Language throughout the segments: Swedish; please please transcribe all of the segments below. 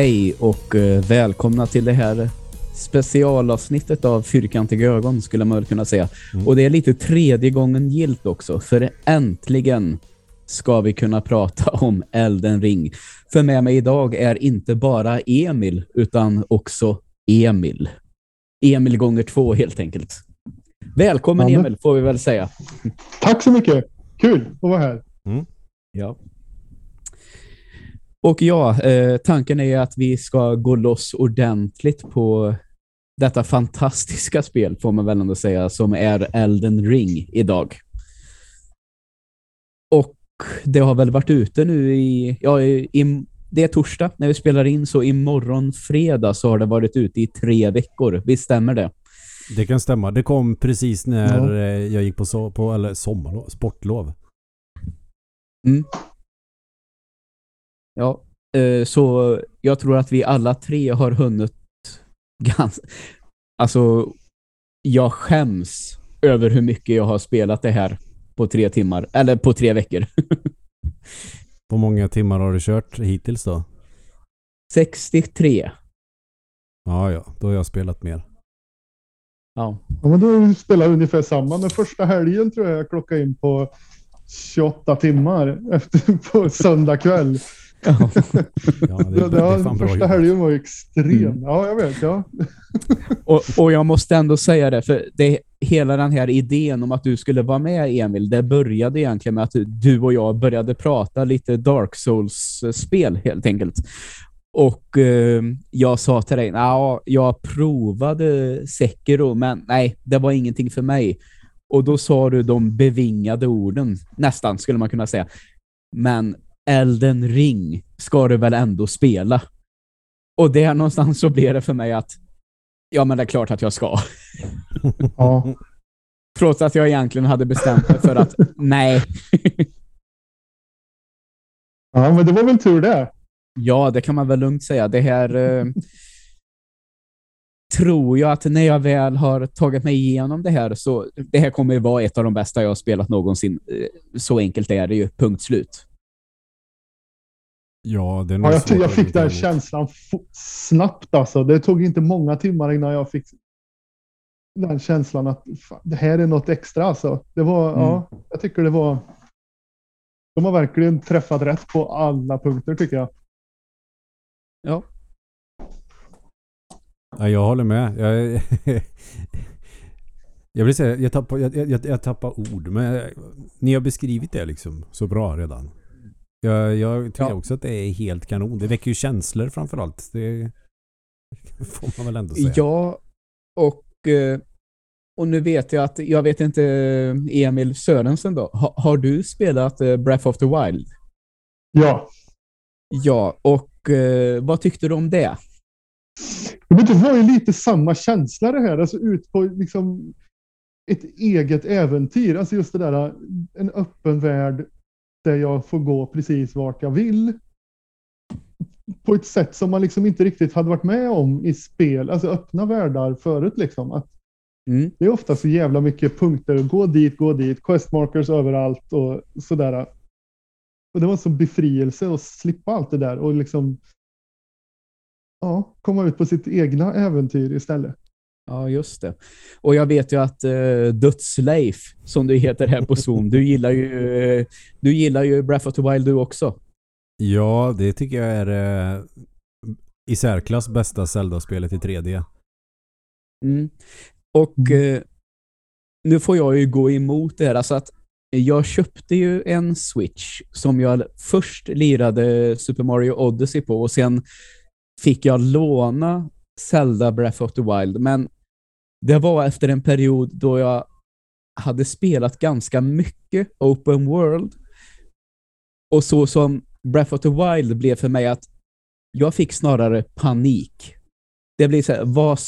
Hej och eh, välkomna till det här specialavsnittet av Fyrkantiga ögon skulle man väl kunna säga. Mm. Och det är lite tredje gången gilt också för äntligen ska vi kunna prata om Elden Ring. För med mig idag är inte bara Emil utan också Emil. Emil gånger två helt enkelt. Välkommen Janne. Emil får vi väl säga. Tack så mycket. Kul att vara här. Ja. Och ja, eh, tanken är att vi ska gå loss ordentligt på detta fantastiska spel får man väl ändå säga som är Elden Ring idag. Och det har väl varit ute nu i, ja, i, det är torsdag när vi spelar in så imorgon fredag så har det varit ute i tre veckor. Visst stämmer det? Det kan stämma. Det kom precis när Ja. eh, jag gick på, so på eller sommarlov, sportlov. Ja, eh, så jag tror att vi alla tre har hunnit ganska... Alltså, jag skäms över hur mycket jag har spelat det här på tre timmar. Eller på tre veckor. Hur många timmar har du kört hittills då? 63. Ja, ja. Då har jag spelat mer. Ja. Ja, men då spelar jag ungefär samma. Men första helgen tror jag jag klockade in på 28 timmar efter, på söndag kväll. Ja. Ja, det, Det, det, det är fan bra första helgen var ju extrem. Mm. Ja, jag vet. Ja. Och, och jag måste ändå säga det, för det, hela den här idén om att du skulle vara med, Emil, det började egentligen med att du och jag började prata lite Dark Souls-spel helt enkelt. Och eh, jag sa till dig, ja, jag provade Sekiro, men nej, det var ingenting för mig. Och då sa du de bevingade orden, nästan skulle man kunna säga. Men Elden Ring ska du väl ändå spela? Och där någonstans så blev det för mig att Ja, men det är klart att jag ska. Ja. Trots att jag egentligen hade bestämt mig för att nej. ja, men det var väl tur det. Ja, det kan man väl lugnt säga. Det här eh, tror jag att när jag väl har tagit mig igenom det här så det här kommer ju vara ett av de bästa jag har spelat någonsin. Eh, Så enkelt är det ju. Punkt slut. Ja, det är nog Ja, jag, jag fick den känslan snabbt alltså. Det tog inte många timmar innan jag fick den känslan att fan, det här är något extra alltså. Det var, Mm. ja, jag tycker det var. De har verkligen träffat rätt på alla punkter tycker jag. Ja. Ja, jag håller med. Jag, jag vill säga, jag tappar, jag, jag, jag tappar ord. Men ni har beskrivit det liksom så bra redan. Jag, jag tycker Ja. också att det är helt kanon. Det väcker ju känslor framförallt. Det får man väl ändå säga. Ja, och, eh, och nu vet jag att, jag vet inte, Emil Sörensen då, ha, har du spelat eh, Breath of the Wild? Ja, Ja, och eh, vad tyckte du om det? men det var ju lite samma känsla det här. Alltså ut på liksom ett eget äventyr. Alltså just det där, en öppen värld där jag får gå precis vart jag vill. På ett sätt som man liksom inte riktigt hade varit med om i spel, alltså öppna världar förut liksom. Att Mm. det är ofta så jävla mycket punkter. Gå dit, gå dit, questmarkers överallt och sådär. Och det var en sån befrielse att slippa allt det där och liksom ja, komma ut på sitt egna äventyr istället. Ja, just det. Och jag vet ju att uh, Dödsleif, som du heter här på Zoom, du gillar ju, eh, du gillar ju Breath of the Wild du också. Ja, det tycker jag är eh, i särklass bästa Zelda-spelet i 3D. Mm. Och eh, nu får jag ju gå emot det här. Alltså att jag köpte ju en Switch som jag först lirade Super Mario Odyssey på och sen fick jag låna Zelda Breath of the Wild. Men det var efter en period då jag hade spelat ganska mycket open world. Och så som Breath of the Wild blev för mig att jag fick snarare panik. Det blir så här, vad,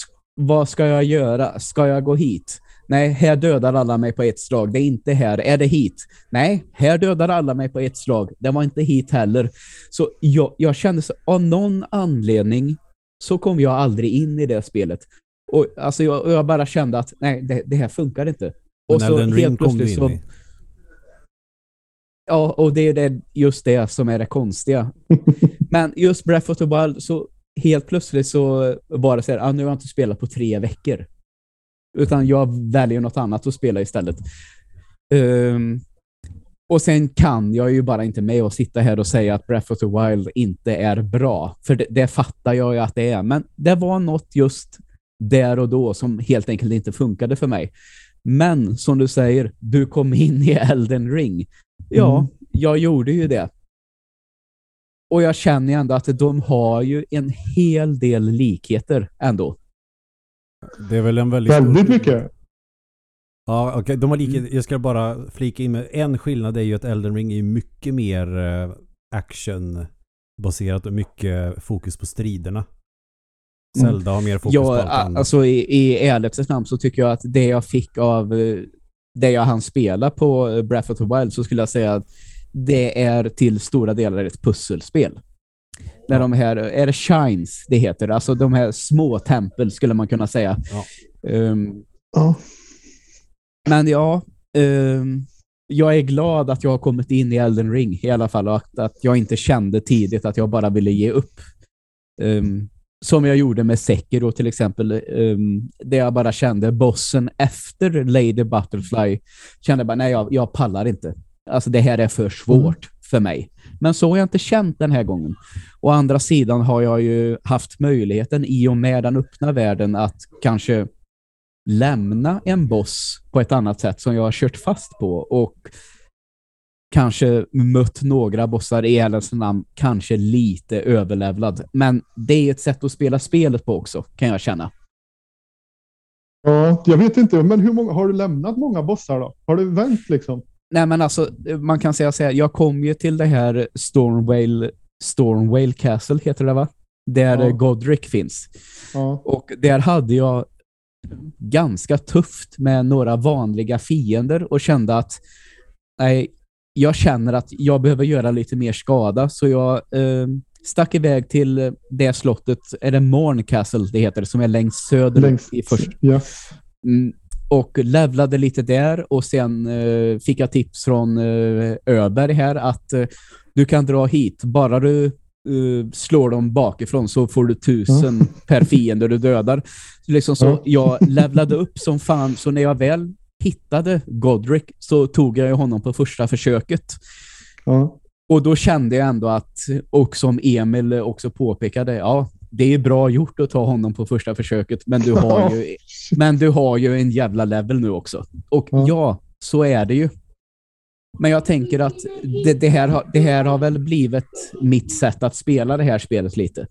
vad ska jag göra? Ska jag gå hit? Nej, här dödar alla mig på ett slag. Det är inte här. Är det hit? Nej, här dödar alla mig på ett slag. Det var inte hit heller. Så jag, jag kände så, av någon anledning så kom jag aldrig in i det spelet. Och alltså jag, och jag bara kände att nej, det, det här funkar inte. Men Och så Elden Ring helt kom du plötsligt in så... i. Ja, och det är det, just det som är det konstiga. Men just Breath of the Wild så helt plötsligt så var det så här, ah, nu har jag inte spelat på tre veckor. Utan jag väljer något annat att spela istället. Um, och sen kan jag ju bara inte med att sitta här och säga att Breath of the Wild inte är bra. För det, det fattar jag ju att det är. Men det var något just där och då som helt enkelt inte funkade för mig. Men som du säger, du kom in i Elden Ring. Ja, mm. jag gjorde ju det. Och jag känner ändå att de har ju en hel del likheter ändå. Det är väl en väldigt... Väldigt mycket. Ja, okej. Okay. De har likheter. Mm. Jag ska bara flika in med en skillnad är ju att Elden Ring är mycket mer eh, actionbaserat och mycket fokus på striderna. Mm. Zelda har mer fokus ja, på allt annat. Alltså i, i ärlighetens namn så tycker jag att det jag fick av eh, det jag hann spela på Breath of the Wild så skulle jag säga att det är till stora delar ett pusselspel. När de här, är det shines det heter? Alltså de här små tempel skulle man kunna säga. Ja. Um, ja. Men ja, um, jag är glad att jag har kommit in i Elden Ring i alla fall och att, att jag inte kände tidigt att jag bara ville ge upp. Um, som jag gjorde med Sekiro till exempel. Um, där jag bara kände bossen efter Lady Butterfly kände bara, nej jag, jag pallar inte. Alltså det här är för svårt mm. för mig. Men så har jag inte känt den här gången. Å andra sidan har jag ju haft möjligheten i och med den öppna världen att kanske lämna en boss på ett annat sätt som jag har kört fast på och kanske mött några bossar i ärlighetens namn, kanske lite överlevlad. Men det är ett sätt att spela spelet på också, kan jag känna. Ja, jag vet inte, men hur många, har du lämnat många bossar då? Har du vänt liksom? Nej, men alltså, man kan säga så här, jag kom ju till det här Stormwale, Stormwale Castle heter det va? Där ja. Godric finns. Ja. Och där hade jag ganska tufft med några vanliga fiender och kände att nej, jag känner att jag behöver göra lite mer skada så jag eh, stack iväg till det slottet, är det Morn Castle det heter, som är längst söder längst, i först. Ja. Mm, och levlade lite där och sen eh, fick jag tips från eh, Öberg här att eh, du kan dra hit, bara du uh, slår dem bakifrån så får du tusen mm. per fiende du dödar. Liksom så jag levlade upp som fan, så när jag väl hittade Godric så tog jag honom på första försöket. Ja. Och då kände jag ändå att, och som Emil också påpekade, ja, det är bra gjort att ta honom på första försöket, men du har ju, men du har ju en jävla level nu också. Och ja, ja så är det ju. Men jag tänker att det, det, här det här har väl blivit mitt sätt att spela det här spelet lite.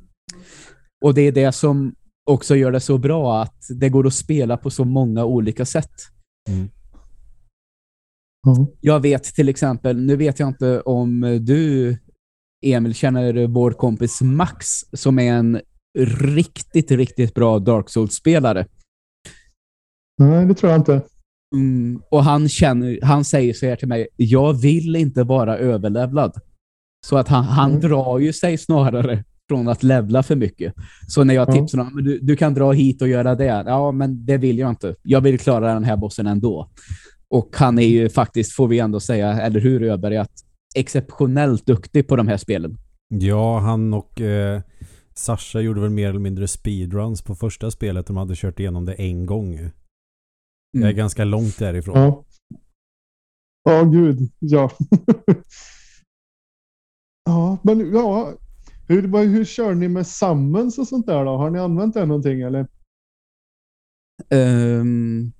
Och det är det som också gör det så bra att det går att spela på så många olika sätt. Mm. Mm. Jag vet till exempel, nu vet jag inte om du Emil känner vår kompis Max som är en riktigt, riktigt bra Dark Souls-spelare. Nej, det tror jag inte. Mm, och han, känner, han säger så här till mig, jag vill inte vara överlevlad. Så att han, han mm. drar ju sig snarare från att levla för mycket. Så när jag ja. tipsar honom, du, du kan dra hit och göra det. Ja, men det vill jag inte. Jag vill klara den här bossen ändå. Och han är ju faktiskt, får vi ändå säga, eller hur Öberg, att exceptionellt duktig på de här spelen. Ja, han och eh, Sasha gjorde väl mer eller mindre speedruns på första spelet. De hade kört igenom det en gång. Mm. Jag är mm. ganska långt därifrån. Ja, ja gud, ja. ja, men ja, hur, hur kör ni med summons och sånt där då? Har ni använt det någonting eller? Um,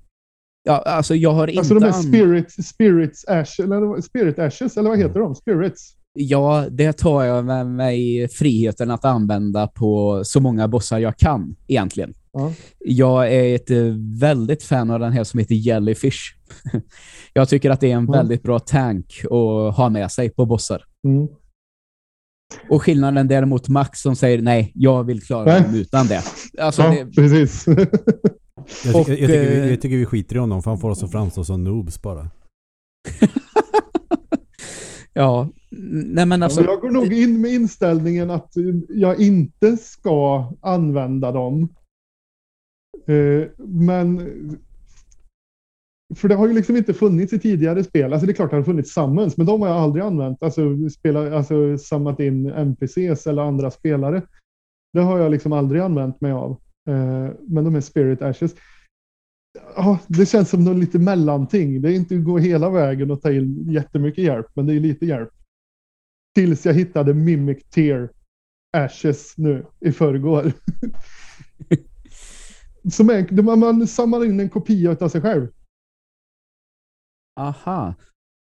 ja, alltså jag har alltså inte... Alltså de är spirit, spirits ash, eller spirit ashes, eller vad heter de? Spirits? Ja, det tar jag med mig friheten att använda på så många bossar jag kan egentligen. Ja. Jag är ett eh, väldigt fan av den här som heter Jellyfish. jag tycker att det är en ja. väldigt bra tank att ha med sig på bossar. Mm. Och skillnaden däremot Max som säger nej, jag vill klara dem utan det. Alltså, ja, det... precis. jag, tycker, och, jag, tycker vi, eh, jag tycker vi skiter i honom för han får oss att framstå som noobs bara. ja, nej men alltså... Jag går nog in med inställningen att jag inte ska använda dem. Eh, men för det har ju liksom inte funnits i tidigare spel. Alltså det är klart det har funnits summons, men de har jag aldrig använt. Alltså, spela, alltså samlat in NPCs eller andra spelare. Det har jag liksom aldrig använt mig av. Eh, men de här Spirit Ashes. Ja, det känns som något lite mellanting. Det är inte att gå hela vägen och ta in jättemycket hjälp, men det är lite hjälp. Tills jag hittade Mimic Tear Ashes nu i förrgår. Som är, man, man samlar in en kopia av sig själv. Aha.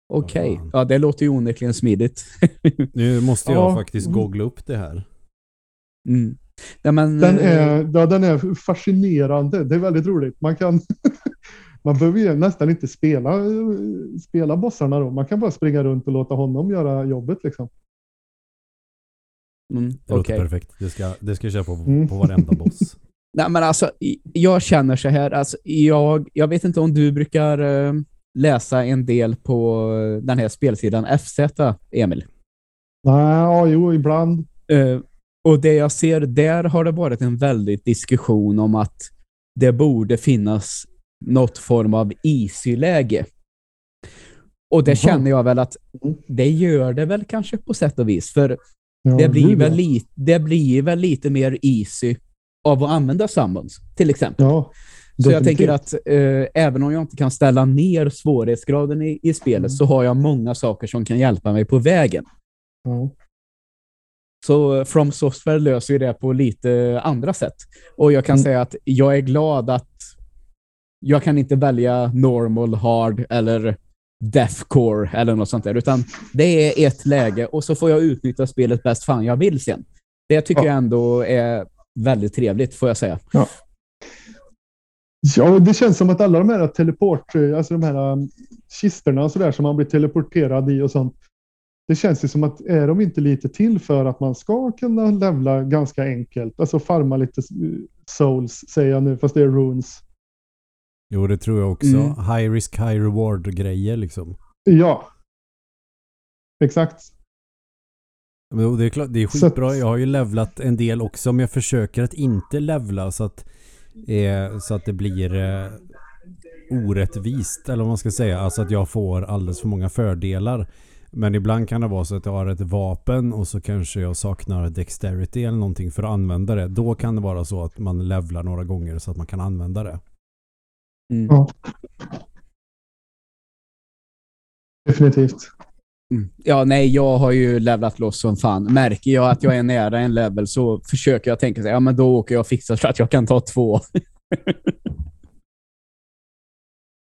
Okej. Okay. Ja, det låter ju onekligen smidigt. nu måste jag ja. faktiskt googla upp det här. Mm. Ja, men, den, är, eh, ja, den är fascinerande. Det är väldigt roligt. Man kan... man behöver ju nästan inte spela, spela bossarna då. Man kan bara springa runt och låta honom göra jobbet liksom. Mm, det låter okay. perfekt. Det ska, det ska jag köra på, mm. på varenda boss. Nej, men alltså, jag känner så här. Alltså, jag, jag vet inte om du brukar uh, läsa en del på den här spelsidan FZ, Emil? Nej, jo, ibland. Uh, och det jag ser där har det varit en väldigt diskussion om att det borde finnas något form av easy-läge. Och det Aha. känner jag väl att mm. det gör det väl kanske på sätt och vis. För ja, det, blir väl li det blir väl lite mer easy av att använda summons, till exempel. Ja, så jag tänker att eh, även om jag inte kan ställa ner svårighetsgraden i, i spelet mm. så har jag många saker som kan hjälpa mig på vägen. Ja. Så eh, From Software löser ju det på lite andra sätt. Och jag kan mm. säga att jag är glad att jag kan inte välja normal, hard eller deathcore eller något sånt där, utan det är ett läge och så får jag utnyttja spelet bäst fan jag vill sen. Det tycker ja. jag ändå är väldigt trevligt, får jag säga. Ja. Ja, det känns som att alla de här teleport, alltså de här um, kisterna och så där som man blir teleporterad i och sånt. Det känns ju som att är de inte lite till för att man ska kunna levla ganska enkelt, alltså farma lite souls säger jag nu, fast det är runes. Jo, det tror jag också. Mm. High risk, high reward grejer liksom. Ja. Exakt. Men det är klart, det är skitbra. Jag har ju levlat en del också, men jag försöker att inte levla så att eh, så att det blir eh, orättvist eller vad man ska säga. Alltså att jag får alldeles för många fördelar. Men ibland kan det vara så att jag har ett vapen och så kanske jag saknar dexterity eller någonting för att använda det. Då kan det vara så att man levlar några gånger så att man kan använda det. Mm. Ja. Definitivt. Mm. Ja, nej, jag har ju levlat loss som fan. Märker jag att jag är nära en level så försöker jag tänka sig, ja men då åker jag och fixar så att jag kan ta två.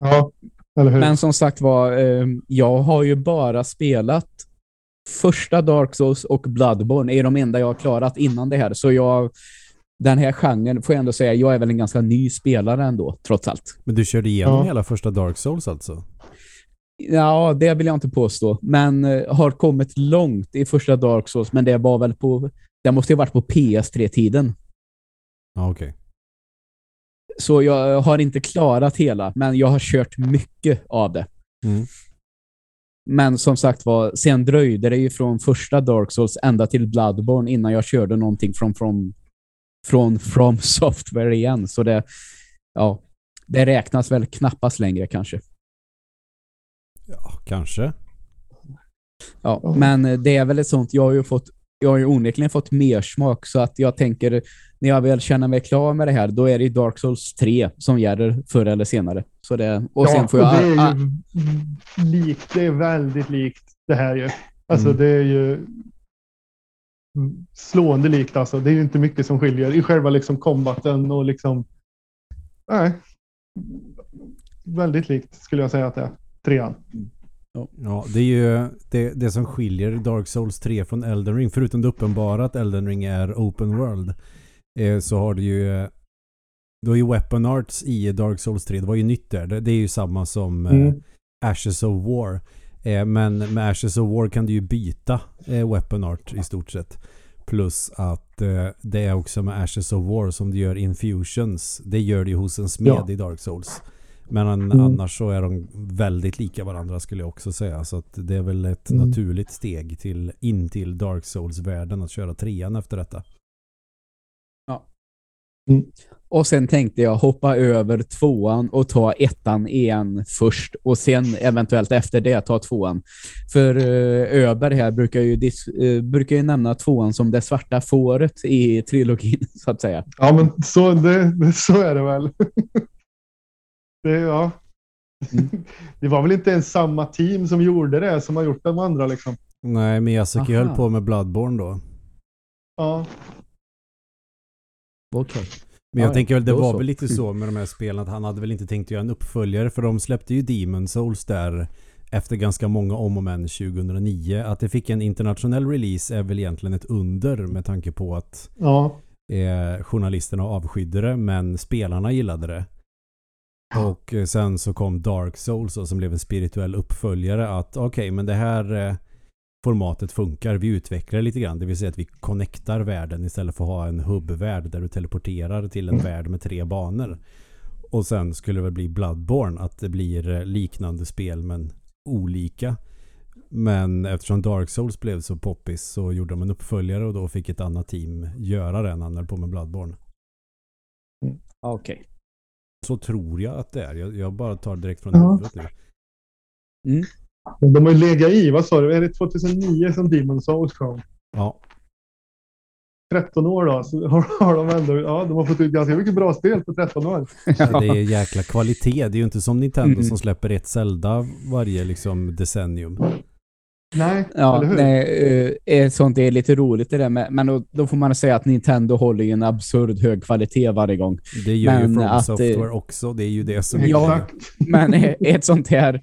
ja, eller hur? Men som sagt var, eh, jag har ju bara spelat första Dark Souls och Bloodborne är de enda jag har klarat innan det här. Så jag, den här genren får jag ändå säga, jag är väl en ganska ny spelare ändå, trots allt. Men du körde igenom ja. hela första Dark Souls alltså? Ja, det vill jag inte påstå. Men uh, har kommit långt i första Dark Souls, men det var väl på... Det måste ju varit på PS3-tiden. Ja, okej. Okay. Så jag har inte klarat hela, men jag har kört mycket av det. Mm. Men som sagt var, sen dröjde det ju från första Dark Souls ända till Bloodborne innan jag körde någonting från, från, från From Software igen. Så det, ja, det räknas väl knappast längre kanske. Ja, kanske. Ja, men det är väl ett sånt, jag har ju fått jag har ju onekligen fått mer smak så att jag tänker när jag väl känner mig klar med det här då är det Dark Souls 3 som gäller förr eller senare. Så det, och ja, sen får jag... det är ju likt, det är väldigt likt det här ju. Alltså mm. det är ju slående likt alltså. Det är ju inte mycket som skiljer i själva liksom kombaten och liksom nej. Väldigt likt skulle jag säga att det är trean. Ja, det är ju det, det som skiljer Dark Souls 3 från Elden Ring. Förutom det uppenbara att Elden Ring är open world. Eh, så har du ju du har ju Weapon Arts i Dark Souls 3. Det var ju nytt där. Det, det är ju samma som eh, mm. Ashes of War. Eh, men med Ashes of War kan du ju byta Weapon Art i stort sett. Plus att det är också med Ashes of War som du gör infusions. Det gör du ju hos en smed ja. i Dark Souls. Men mm. annars så är de väldigt lika varandra skulle jag också säga. Så att det är väl ett mm. naturligt steg till, in till Dark Souls-världen att köra trean efter detta. Ja. Mm. Och sen tänkte jag hoppa över tvåan och ta ettan igen först och sen eventuellt efter det ta tvåan. För uh, Öber här brukar ju, dis- uh, brukar ju nämna tvåan som det svarta fåret i trilogin så att säga. Ja, men så, det, så är det väl. det, ja. Mm. det var väl inte ens samma team som gjorde det som har gjort de andra liksom. Nej, Miyazaki Aha. höll på med Bloodborne då. Ja, Okej. Men jag Ja, tänker väl, det var så. väl lite så med de här spelen att han hade väl inte tänkt göra en uppföljare för de släppte ju Demon Souls där efter ganska många om och men 2009. Att det fick en internationell release är väl egentligen ett under med tanke på att ja. eh, journalisterna avskydde det men spelarna gillade det. Och eh, sen så kom Dark Souls då, som blev en spirituell uppföljare att okej men det här eh, formatet funkar. Vi utvecklar lite grann. Det vill säga att vi connectar världen istället för att ha en hubbvärld där du teleporterar till en värld med tre banor. Och sen skulle det väl bli Bloodborne att det blir eh, liknande spel men olika. Men eftersom Dark Souls blev så poppis så gjorde de en uppföljare och då fick ett annat team göra det när han höll på med Bloodborne. Okej. Så tror jag att det är. Jag, jag bara tar direkt från Ja. huvudet nu. Mm. De har ju legat i, vad sa du, är det 2009 som Demon Souls kom? Ja, 13 år då, så har, har de ändå, ja, de har fått ut ganska mycket bra spel på 13 år. det är jäkla kvalitet. Det är ju inte som Nintendo Mm. som släpper ett Zelda varje liksom decennium. Nej, Ja, eller hur? nej, eh, sånt är lite roligt det där med, men då, då får man säga att Nintendo håller ju en absurd hög kvalitet varje gång. Det gör ju Men From att, Software också. Det är ju det som Ja. Men eh, ett sånt här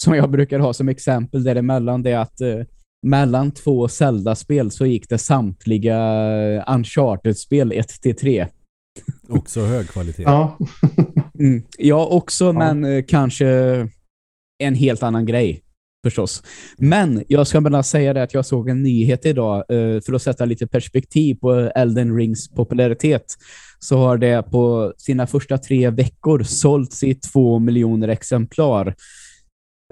som jag brukar ha som exempel däremellan det är att eh, mellan två Zelda-spel så gick det samtliga eh, Uncharted-spel 1-3. också hög kvalitet. Ja. Mm. Ja, också, men eh, kanske en helt annan grej förstås. Men jag ska bara säga det att jag såg en nyhet idag eh, för att sätta lite perspektiv på Elden Rings popularitet. Så har det på sina första tre veckor sålts i två miljoner exemplar.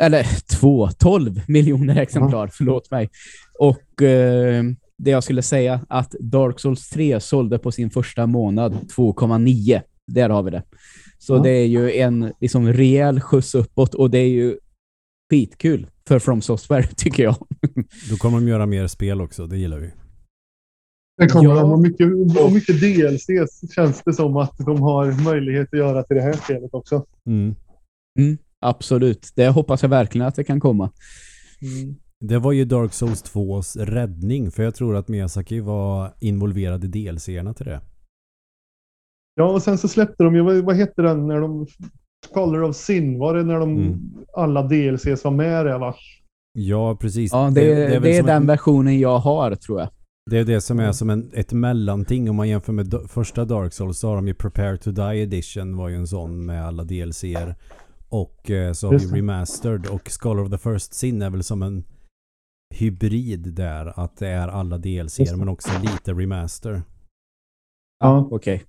Eller två, 12 miljoner exemplar, förlåt mig. Och eh, det jag skulle säga att Dark Souls 3 sålde på sin första månad 2,9. Där har vi det. Så Ja. det är ju en liksom rejäl skjuts uppåt och det är ju skitkul för From Software tycker jag. Då kommer de göra mer spel också. Det gillar vi. Det kommer Ja. de och mycket, och mycket DLC känns det som att de har möjlighet att göra till det här spelet också. Mm. Absolut. Det hoppas jag verkligen att det kan komma. Det var ju Dark Souls 2s räddning. För jag tror att Miyazaki var involverad i DLC-erna till det. Ja, och sen så släppte de ju, vad, vad hette den när de... Scholar of Sin, var det när de Mm. alla DLCs var med där va? Ja, precis. Ja, det, det, väl är som den ett- versionen jag har tror jag. Det är det som är som en, ett mellanting. Om man jämför med do- första Dark Souls så har de ju Prepare to Die Edition var ju en sån med alla DLCer. Och eh, så har Just vi det. Remastered och Scholar of the First Sin är väl som en hybrid där. Att det är alla DLCer det. men också lite remaster. Ja. Okej.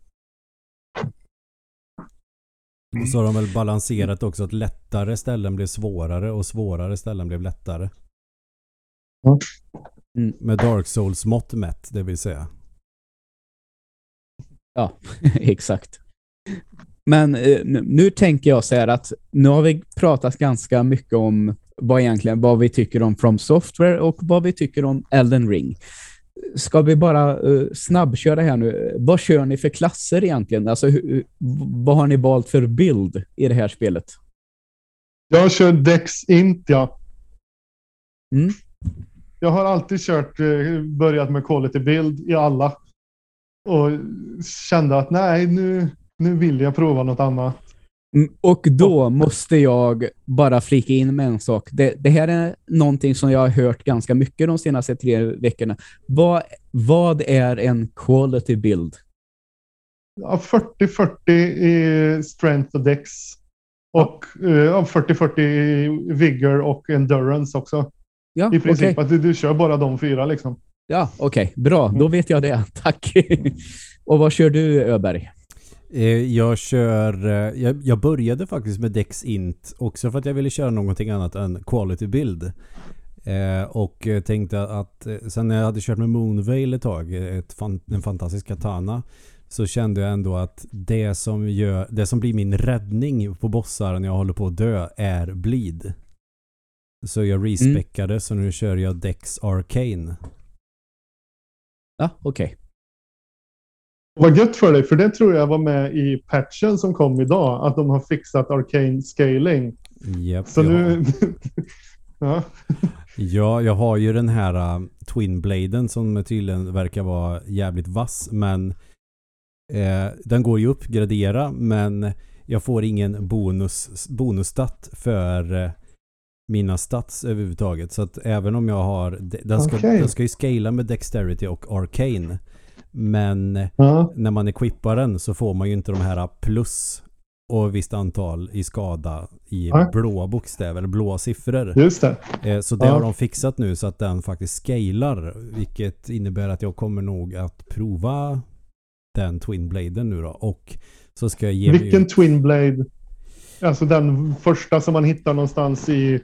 Och så har de väl balanserat också att lättare ställen blev svårare och svårare ställen blev lättare. Mm. Med Dark Souls mått mätt, det vill säga. Ja, exakt. Men eh, nu, nu tänker jag så här att nu har vi pratat ganska mycket om vad egentligen vad vi tycker om From Software och vad vi tycker om Elden Ring. Ska vi bara uh, snabbköra här nu? Vad kör ni för klasser egentligen? Alltså, hur, vad har ni valt för bild i det här spelet? Jag kör Dex Int, ja. Mm. Jag har alltid kört, eh, börjat med quality build i alla. Och kände att nej, nu, nu vill jag prova något annat. Mm, Och då måste jag bara flika in med en sak. Det, det här är någonting som jag har hört ganska mycket de senaste tre veckorna. Vad, vad är en quality build? Ja, 40-40 i strength och dex. Och eh, ja, 40-40 i vigor och endurance också. Ja, I princip okej. att du, du kör bara de fyra liksom. Ja, okej. Bra, då Mm. vet jag det. Tack. Och vad kör du, Öberg? Eh, Jag kör... eh, Jag, jag började faktiskt med Dex Int också för att jag ville köra någonting annat än Quality Build. Eh, och tänkte att sen när jag hade kört med Moonveil ett tag, ett fan, en fantastisk katana, så kände jag ändå att det som, gör, det som blir min räddning på bossar när jag håller på att dö är bleed. Så jag respeckade så nu kör jag Dex Arcane. Ja, okej. Vad gött för dig, för det tror jag var med i patchen som kom idag. Att de har fixat arcane scaling. Japp, Så ja. nu... ja. Ja, jag har ju den här uh, Twin Bladen som tydligen verkar vara jävligt vass men eh, den går ju uppgradera men jag får ingen bonus, bonusstat för eh, mina stats överhuvudtaget. Så att även om jag har, den ska, Okej. den ska ju scala med Dexterity och Arcane. Men ja. när man equippar den så får man ju inte de här plus och visst antal i skada i Nej. blåa bokstäver, eller blåa siffror. Just det. Eh, Så det Ja. har de fixat nu så att den faktiskt scalar. Vilket innebär att jag kommer nog att prova den Twin Bladen nu då. Och så ska jag ge Vilken mig... Twin Blade? Alltså den första som man hittar någonstans i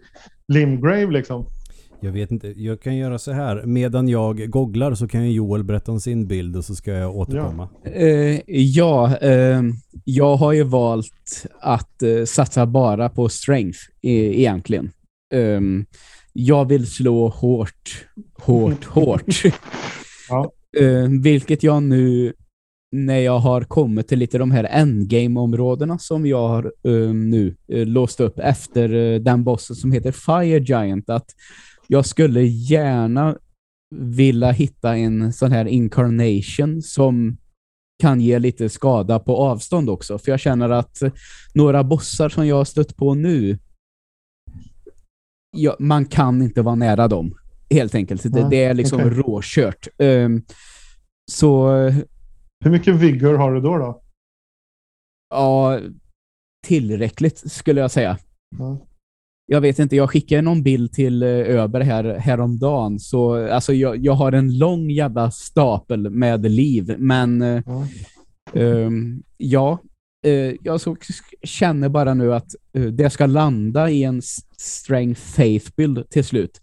Limgrave liksom. Jag vet inte. Jag kan göra så här. Medan jag googlar så kan Joel berätta om sin bild och så ska jag återkomma. Eh, ja, eh, jag har ju valt att eh, satsa bara på strength e- egentligen. Ehm, jag vill slå hårt, hårt, hårt. Ja. Eh, vilket jag nu, när jag har kommit till lite de här endgame-områdena som jag har eh, nu eh, låst upp efter eh, den bossen som heter Fire Giant, att jag skulle gärna vilja hitta en sån här incarnation som kan ge lite skada på avstånd också. För jag känner att några bossar som jag har stött på nu, ja, man kan inte vara nära dem. Helt enkelt. Det, Ja, det är liksom okej. råkört. Ehm, så Hur mycket vigor har du då? då? ja, tillräckligt skulle jag säga. Ja. Jag vet inte, jag skickade någon bild till eh, Öber här, häromdagen. Så alltså, jag, jag har en lång jävla stapel med liv. Men Ja. Ehm, ja, eh, jag så känner bara nu att eh, det ska landa i en strength faith build till slut.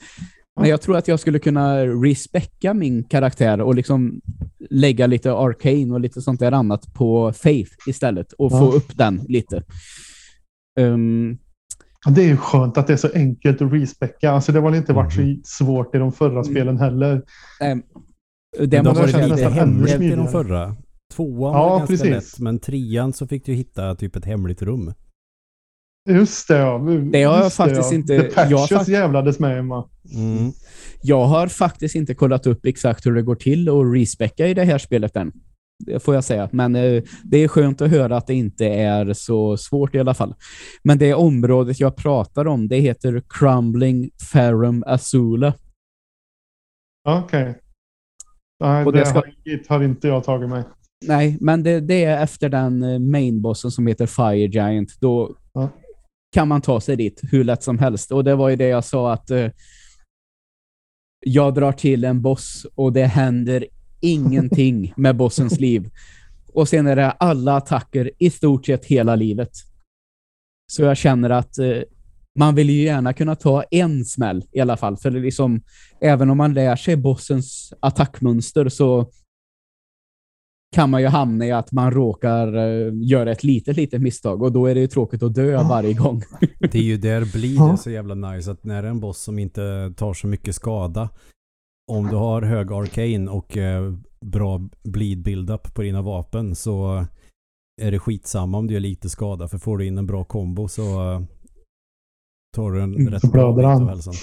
Men jag tror att jag skulle kunna respecka min karaktär och liksom lägga lite arcane och lite sånt där annat på faith istället och Ja. få upp den lite. Ja, Det är ju skönt att det är så enkelt att respecka. Alltså det har väl inte varit så svårt i de förra Mm. spelen heller. ehm, Men det de måste var känns lite hemligt i de förra. Tvåan Ja, var ganska precis. lätt men trean så fick du hitta typ ett hemligt rum. Just det ja. Det har jag faktiskt ja. inte- The jag har fakt- jävlades med Emma. Mm. Jag har faktiskt inte kollat upp exakt hur det går till att respecka i det här spelet än. Det får jag säga. Men eh, det är skönt att höra att det inte är så svårt i alla fall. Men det området jag pratar om, det heter Crumbling Ferrum Azula. Okej. Nej, Och det det ska- har, hit har inte jag tagit mig. Nej, men det, det är efter den eh, mainbossen som heter Fire Giant. Då Ja. kan man ta sig dit hur lätt som helst. Och det var ju det jag sa att eh, jag drar till en boss och det händer ingenting med bossens liv. Och sen är det alla attacker i stort sett hela livet. Så jag känner att eh, man vill ju gärna kunna ta en smäll i alla fall. För liksom, även om man lär sig bossens attackmönster så kan man ju hamna i att man råkar eh, göra ett litet, litet misstag och då är det ju tråkigt att dö Ja. varje gång. Det är ju där blir det så jävla nice att när det är en boss som inte tar så mycket skada om du har hög arcane och eh, bra bleed build-up på dina vapen så är det skitsamma om du gör lite skada för får du in en bra kombo så eh, tar du en Mm, rätt bra bit av hälsan.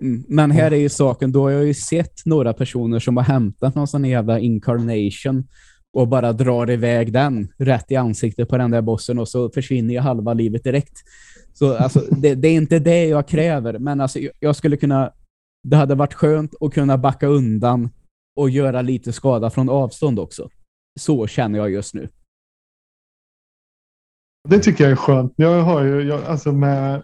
Mm, Men här är ju saken, då har jag ju sett några personer som har hämtat någon sån jävla incarnation och bara drar iväg den rätt i ansiktet på den där bossen och så försvinner ju halva livet direkt. Så alltså, det, det är inte det jag kräver, men alltså, jag skulle kunna... Det hade varit skönt att kunna backa undan och göra lite skada från avstånd också. Så känner jag just nu. Det tycker jag är skönt. Jag har ju, jag, alltså med,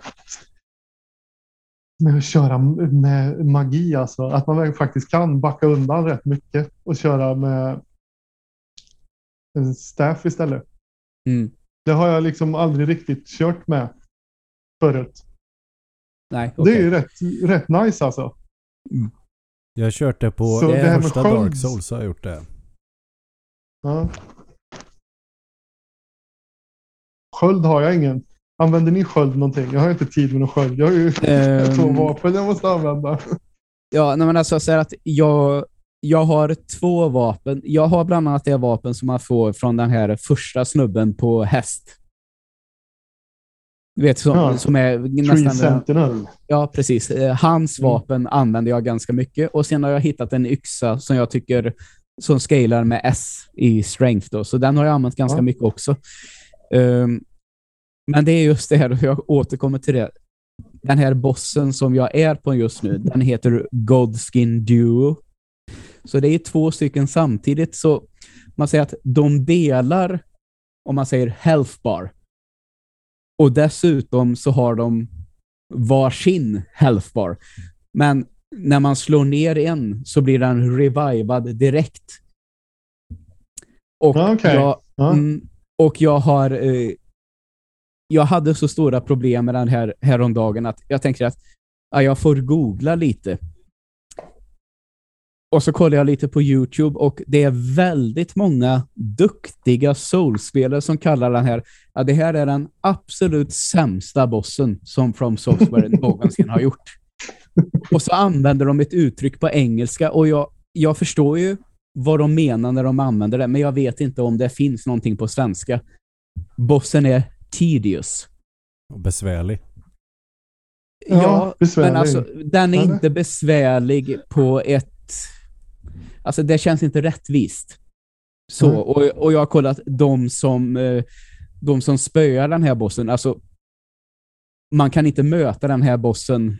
med att köra med magi, alltså. Att man faktiskt kan backa undan rätt mycket och köra med en staff istället. Mm. Det har jag liksom aldrig riktigt kört med förut. Nej, Det okej. är ju rätt, rätt nice alltså. Mm. Jag har kört det på... Så det är det första Dark Souls har jag gjort det. Ja. Sköld har jag ingen. Använder ni sköld någonting? Jag har inte tid med någon sköld. Jag har ju två ehm. vapen jag måste använda. Ja, nej men alltså så att jag, jag har två vapen. Jag har bland annat det vapen som man får från den här första snubben på häst. Du vet, som, Ja. som är nästan... Sentinel. Ja, precis. Eh, Hans Mm. vapen använder jag ganska mycket. Och sen har jag hittat en yxa som jag tycker som scalar med S i strength. Då. Så den har jag använt ganska Ja. mycket också. Ehm, men det är just det här, och jag återkommer till det. Den här bossen som jag är på just nu, den heter Godskin Duo. Så det är två stycken samtidigt. Så man säger att de delar, om man säger health bar. Och dessutom så har de varsin health bar. Men när man slår ner en så blir den revivad direkt. Och, Ja, okej. jag, Ja. mm, och jag har eh, jag hade så stora problem med den här häromdagen att jag tänkte att ja, jag får googla lite. Och så kollar jag lite på YouTube och det är väldigt många duktiga soulspelare som kallar den här, ja det här är den absolut sämsta bossen som From Software någonsin har gjort. Och så använder de ett uttryck på engelska och jag, jag förstår ju vad de menar när de använder det, men jag vet inte om det finns någonting på svenska. Bossen är tedious. Och besvärlig. Ja, besvärlig. men alltså den är inte besvärlig på ett... Alltså det känns inte rättvist. Så, Mm. och, och jag har kollat de som, eh, de som spöar den här bossen, alltså man kan inte möta den här bossen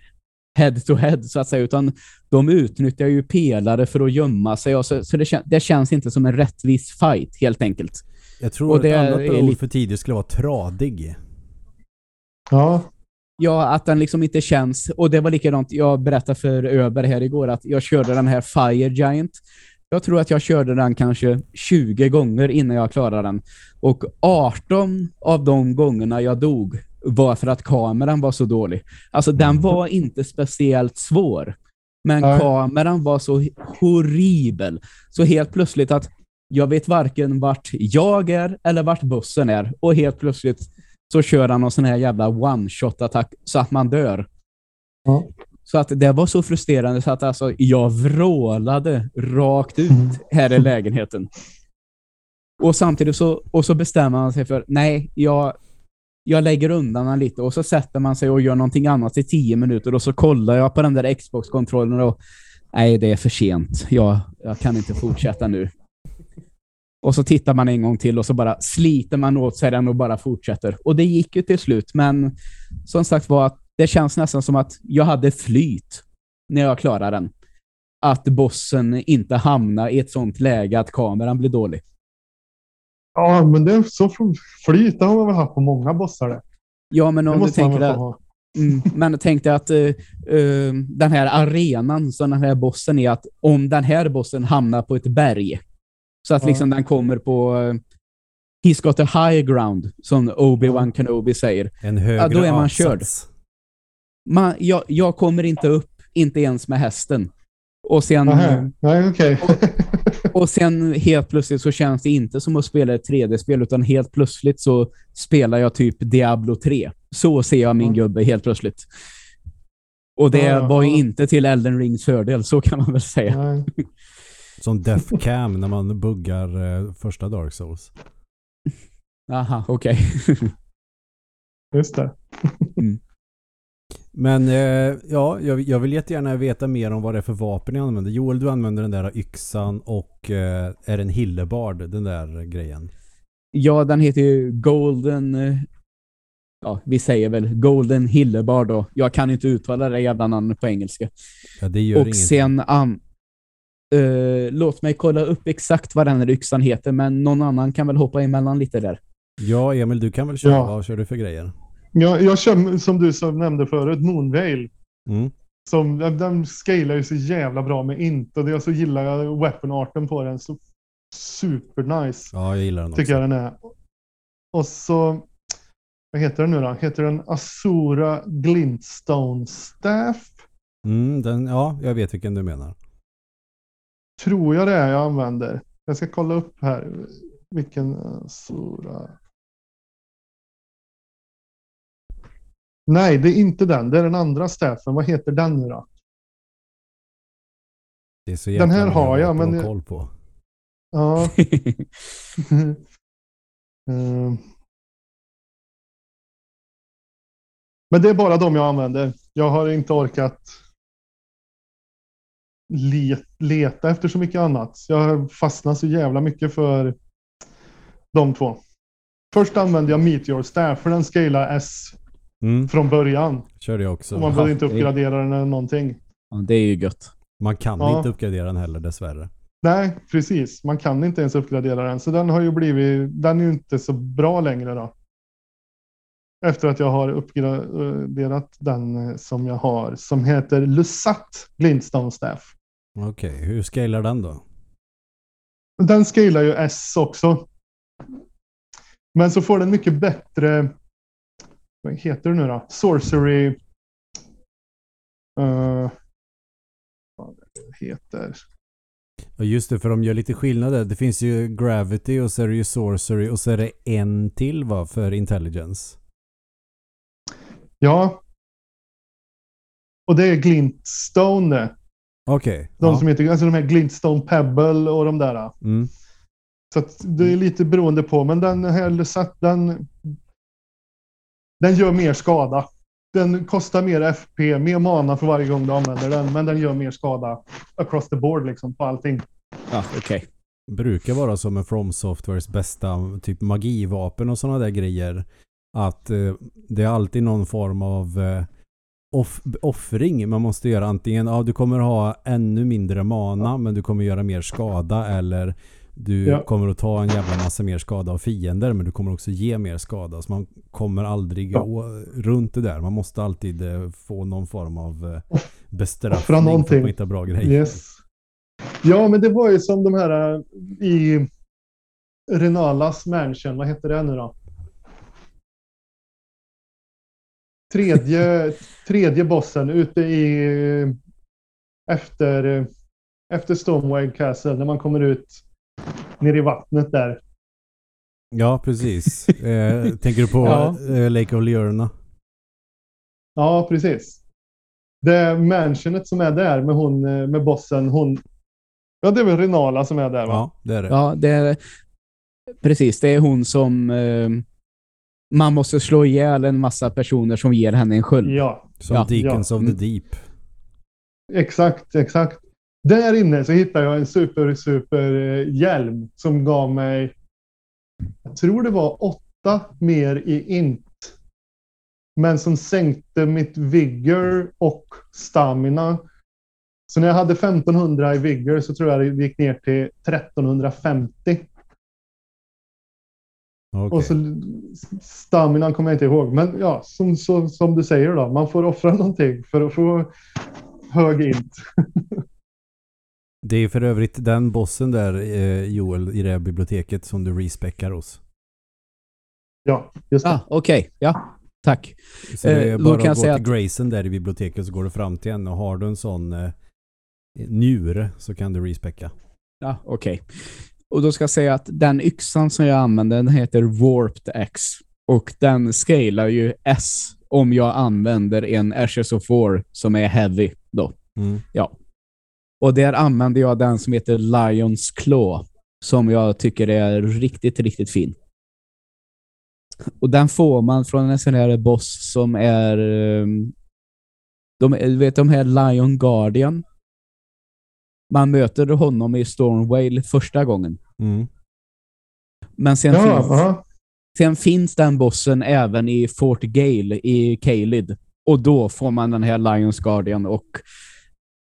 head to head så att säga, utan de utnyttjar ju pelare för att gömma sig. Och så så det, kän, det känns inte som en rättvis fight helt enkelt. Jag tror Och att det ett annat är ord lite- för tidigt skulle vara tradig. Ja, Ja, att den liksom inte känns. Och det var likadant, jag berättade för Öber här igår att jag körde den här Fire Giant. Jag tror att jag körde den kanske 20 gånger innan jag klarade den. Och 18 av de gångerna jag dog var för att kameran var så dålig. Alltså den var inte speciellt svår. Men Nej. kameran var så horribel. Så helt plötsligt att jag vet varken vart jag är eller vart bussen är. Och helt plötsligt så kör han någon sån här jävla one-shot-attack så att man dör. Ja. Så att det var så frustrerande så att alltså, jag vrålade rakt ut Mm. här i lägenheten. Och samtidigt så, och så bestämmer man sig för, nej, jag, jag lägger undan den lite och så sätter man sig och gör någonting annat i tio minuter och så kollar jag på den där Xbox-kontrollen och nej, det är för sent. Jag, jag kan inte fortsätta nu. Och så tittar man en gång till och så bara sliter man åt sig den och bara fortsätter. Och det gick ju till slut, men som sagt var att det känns nästan som att jag hade flyt när jag klarade den. Att bossen inte hamnar i ett sånt läge att kameran blir dålig. ja men det är så flyt det har man väl haft på många bossar det. Ja, men Det om du måste man tänker att, mm, men tänk dig att eh, eh, den här arenan som den här bossen är, att om den här bossen hamnar på ett berg, så att Ja. liksom den kommer på eh, He's got a high ground, som Obi-Wan Kenobi säger. En högre då är man avsats. körd. Man, jag, jag kommer inte upp, inte ens med hästen. Och sen, Nähä. Nej, okej. och sen helt plötsligt så känns det inte som att spela ett 3D-spel, utan helt plötsligt så spelar jag typ Diablo 3. Så ser jag min Ja. gubbe helt plötsligt. Och det Ja, var ju ja. inte till Elden Rings fördel, så kan man väl säga. Nej. Som Death Cam när man buggar eh, första Dark Souls. Aha, okej. Just det. Men eh, ja, jag, jag vill jättegärna veta mer om vad det är för vapen jag använder. Joel, du använder den där yxan och eh, är en hillebard, den där grejen? ja, den heter ju Golden... eh, Ja, vi säger väl Golden Hillebar då. Jag kan inte uttala det jävla namnet på engelska. Ja, det gör Och ingenting. sen... an- eh, låt mig kolla upp exakt vad den här yxan heter, men någon annan kan väl hoppa emellan lite där. Ja, Emil, du kan väl köra? Ja. Vad kör du för grejer? Jag, jag kör, som du som nämnde förut, Moonveil. Mm. Som, den- den scalar ju så jävla bra med int och det, så gillar jag weapon-arten på den. Så super nice Ja, jag gillar den också. tycker jag den är. Och så, vad heter den nu då? Heter den Asura Glintstone Staff? Mm, den, ja, jag vet vilken du menar. Tror jag det är jag använder. Jag ska kolla upp här vilken Asura. Nej, det är inte den. Det är den andra staffen. Vad heter den nu då? Det är så Den här har jag, men- koll på. Ja. Eh. Men det är bara de jag använder. Jag har inte orkat leta efter så mycket annat. Jag har fastnat så jävla mycket för de två. Först använde jag Meteor Staff för den scalar S Mm, från början. körde jag också. Och man behöver inte uppgradera den eller någonting. ja, det är ju gött. Man kan Ja. inte uppgradera den heller dessvärre. Nej, precis. Man kan inte ens uppgradera den. Så den har ju blivit, den är ju inte så bra längre då. Efter att jag har uppgraderat den som jag har som heter Lusat Glintstone Staff. Okej, hur scalar den då? Den scalar ju S också. Men så får den mycket bättre, vad heter det nu då? Sorcery. Uh, vad det heter. Ja just det, för de gör lite skillnader. Det finns ju Gravity och så är det ju Sorcery och så är det en till va, för Intelligence. Ja. Och det är Glintstone det. Okej. De ja. som heter, alltså de här Glintstone Pebble och de där. mm. Så det är lite beroende på, men den här Lusat, den, den gör mer skada. Den kostar mer FP, mer mana för varje gång du använder den, men den gör mer skada across the board liksom på allting. Ja, okej. Brukar vara som med From Softwares bästa typ magivapen och sådana där grejer. Att eh, det är alltid någon form av eh, off offring man måste göra. Antingen, ja du kommer ha ännu mindre mana men du kommer göra mer skada eller du Ja. kommer att ta en jävla massa mer skada av fiender men du kommer också ge mer skada. Så man kommer aldrig Ja. runt det där. Man måste alltid eh, få någon form av eh, bestraffning för att hittar bra grejer. Yes. Ja, men det var ju som de här äh, i Renalas mansion. Vad heter det nu då? Tredje, tredje bossen ute i efter, efter Stormwide Castle när man kommer ut ner i vattnet där. Ja, precis. Eh, tänker du på Ja. eh, Lake of Liurna? Ja, precis. Det mansionet som är där med hon eh, med bossen, hon. Ja, det är väl Renala som är där va? Ja, det är det. Ja, det är precis. Det är hon som eh, man måste slå ihjäl en massa personer som ger henne en sköld. Ja, Som Ja. Deacons Ja. of the Mm. Deep. exakt, exakt. Där inne så hittade jag en super, super eh, hjälm som gav mig, jag tror det var åtta mer i int. Men som sänkte mitt vigor och stamina. Så när jag hade 1500 i vigor så tror jag det gick ner till 1350. Okej. Och så staminan kommer jag inte ihåg. Men ja, som, så, som du säger då. Man får offra någonting för att få hög int. Det är för övrigt den bossen där, eh, Joel, i det här biblioteket som du respeckar hos. Ja, just det. Ah, Okej, ja. Tack. Så det är Eh, då bara att gå säga till Grayson där i biblioteket så går du fram till en och har du en sån eh, njure så kan du respecka. Ja, okej. Och då ska jag säga att den yxan som jag använder, den heter Warped X. Och den scalar ju S om jag använder en Ashes of War som är heavy då. Mm. Och där använder jag den som heter Lions Claw. Som jag tycker är riktigt, riktigt fin. Och den får man från en sån här boss som är... ehm, De, vet de här Lion Guardian? Man möter honom i Stormwale första gången. Mm. Men sen, Ja, finns, sen finns den bossen även i Fort Gale i Kalid. Och då får man den här Lions Guardian och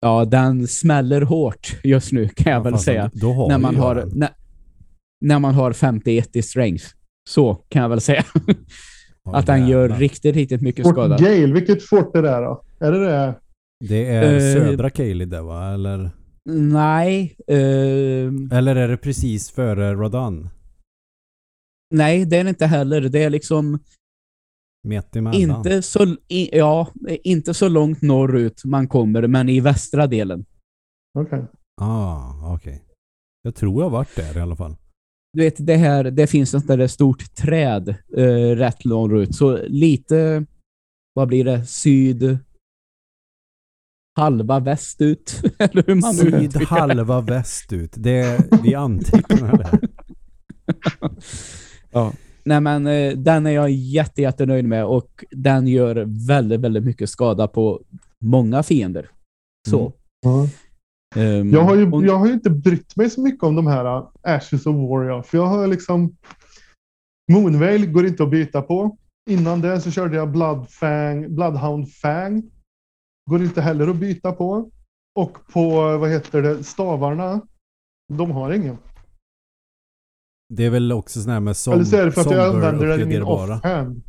ja, den smäller hårt just nu kan jag Ja, väl säga. Då har När man ju har, när, när man har 51 i strength. Så kan jag väl säga. Ja, att den gör riktigt, riktigt mycket Fort skada. Gale, vilket fort är det då? Är det det? Det är Eh, södra Kalid där va? Eller, Nej, ehm, eller är det precis före Rodan? nej, det är det inte heller. Det är liksom inte så, i, ja, inte så långt norrut man kommer, men i västra delen. Okej. Ah, okej. Jag tror jag varit där i alla fall. Du vet, det här, det finns ett där stort träd eh, rätt norrut. Så lite vad blir det, syd halva väst ut. Eller hur man nu Syd halva väst ut. Det, vi antecknar det. Ja. Nej men eh, den är jag jätte, jättenöjd med och den gör väldigt, väldigt mycket skada på många fiender. Så. Mm. Ja. Ehm, Jag, har ju, och- jag har ju inte brytt mig så mycket om de här uh, Ashes of Warrior. För jag har liksom... Moonveil går inte att byta på. Innan det så körde jag Bloodfang, Bloodhound Fang. Går inte heller att byta på. Och på, vad heter det, stavarna. De har ingen. Det är väl också sån här med som, Eller så är det för att jag använder den i min offhand.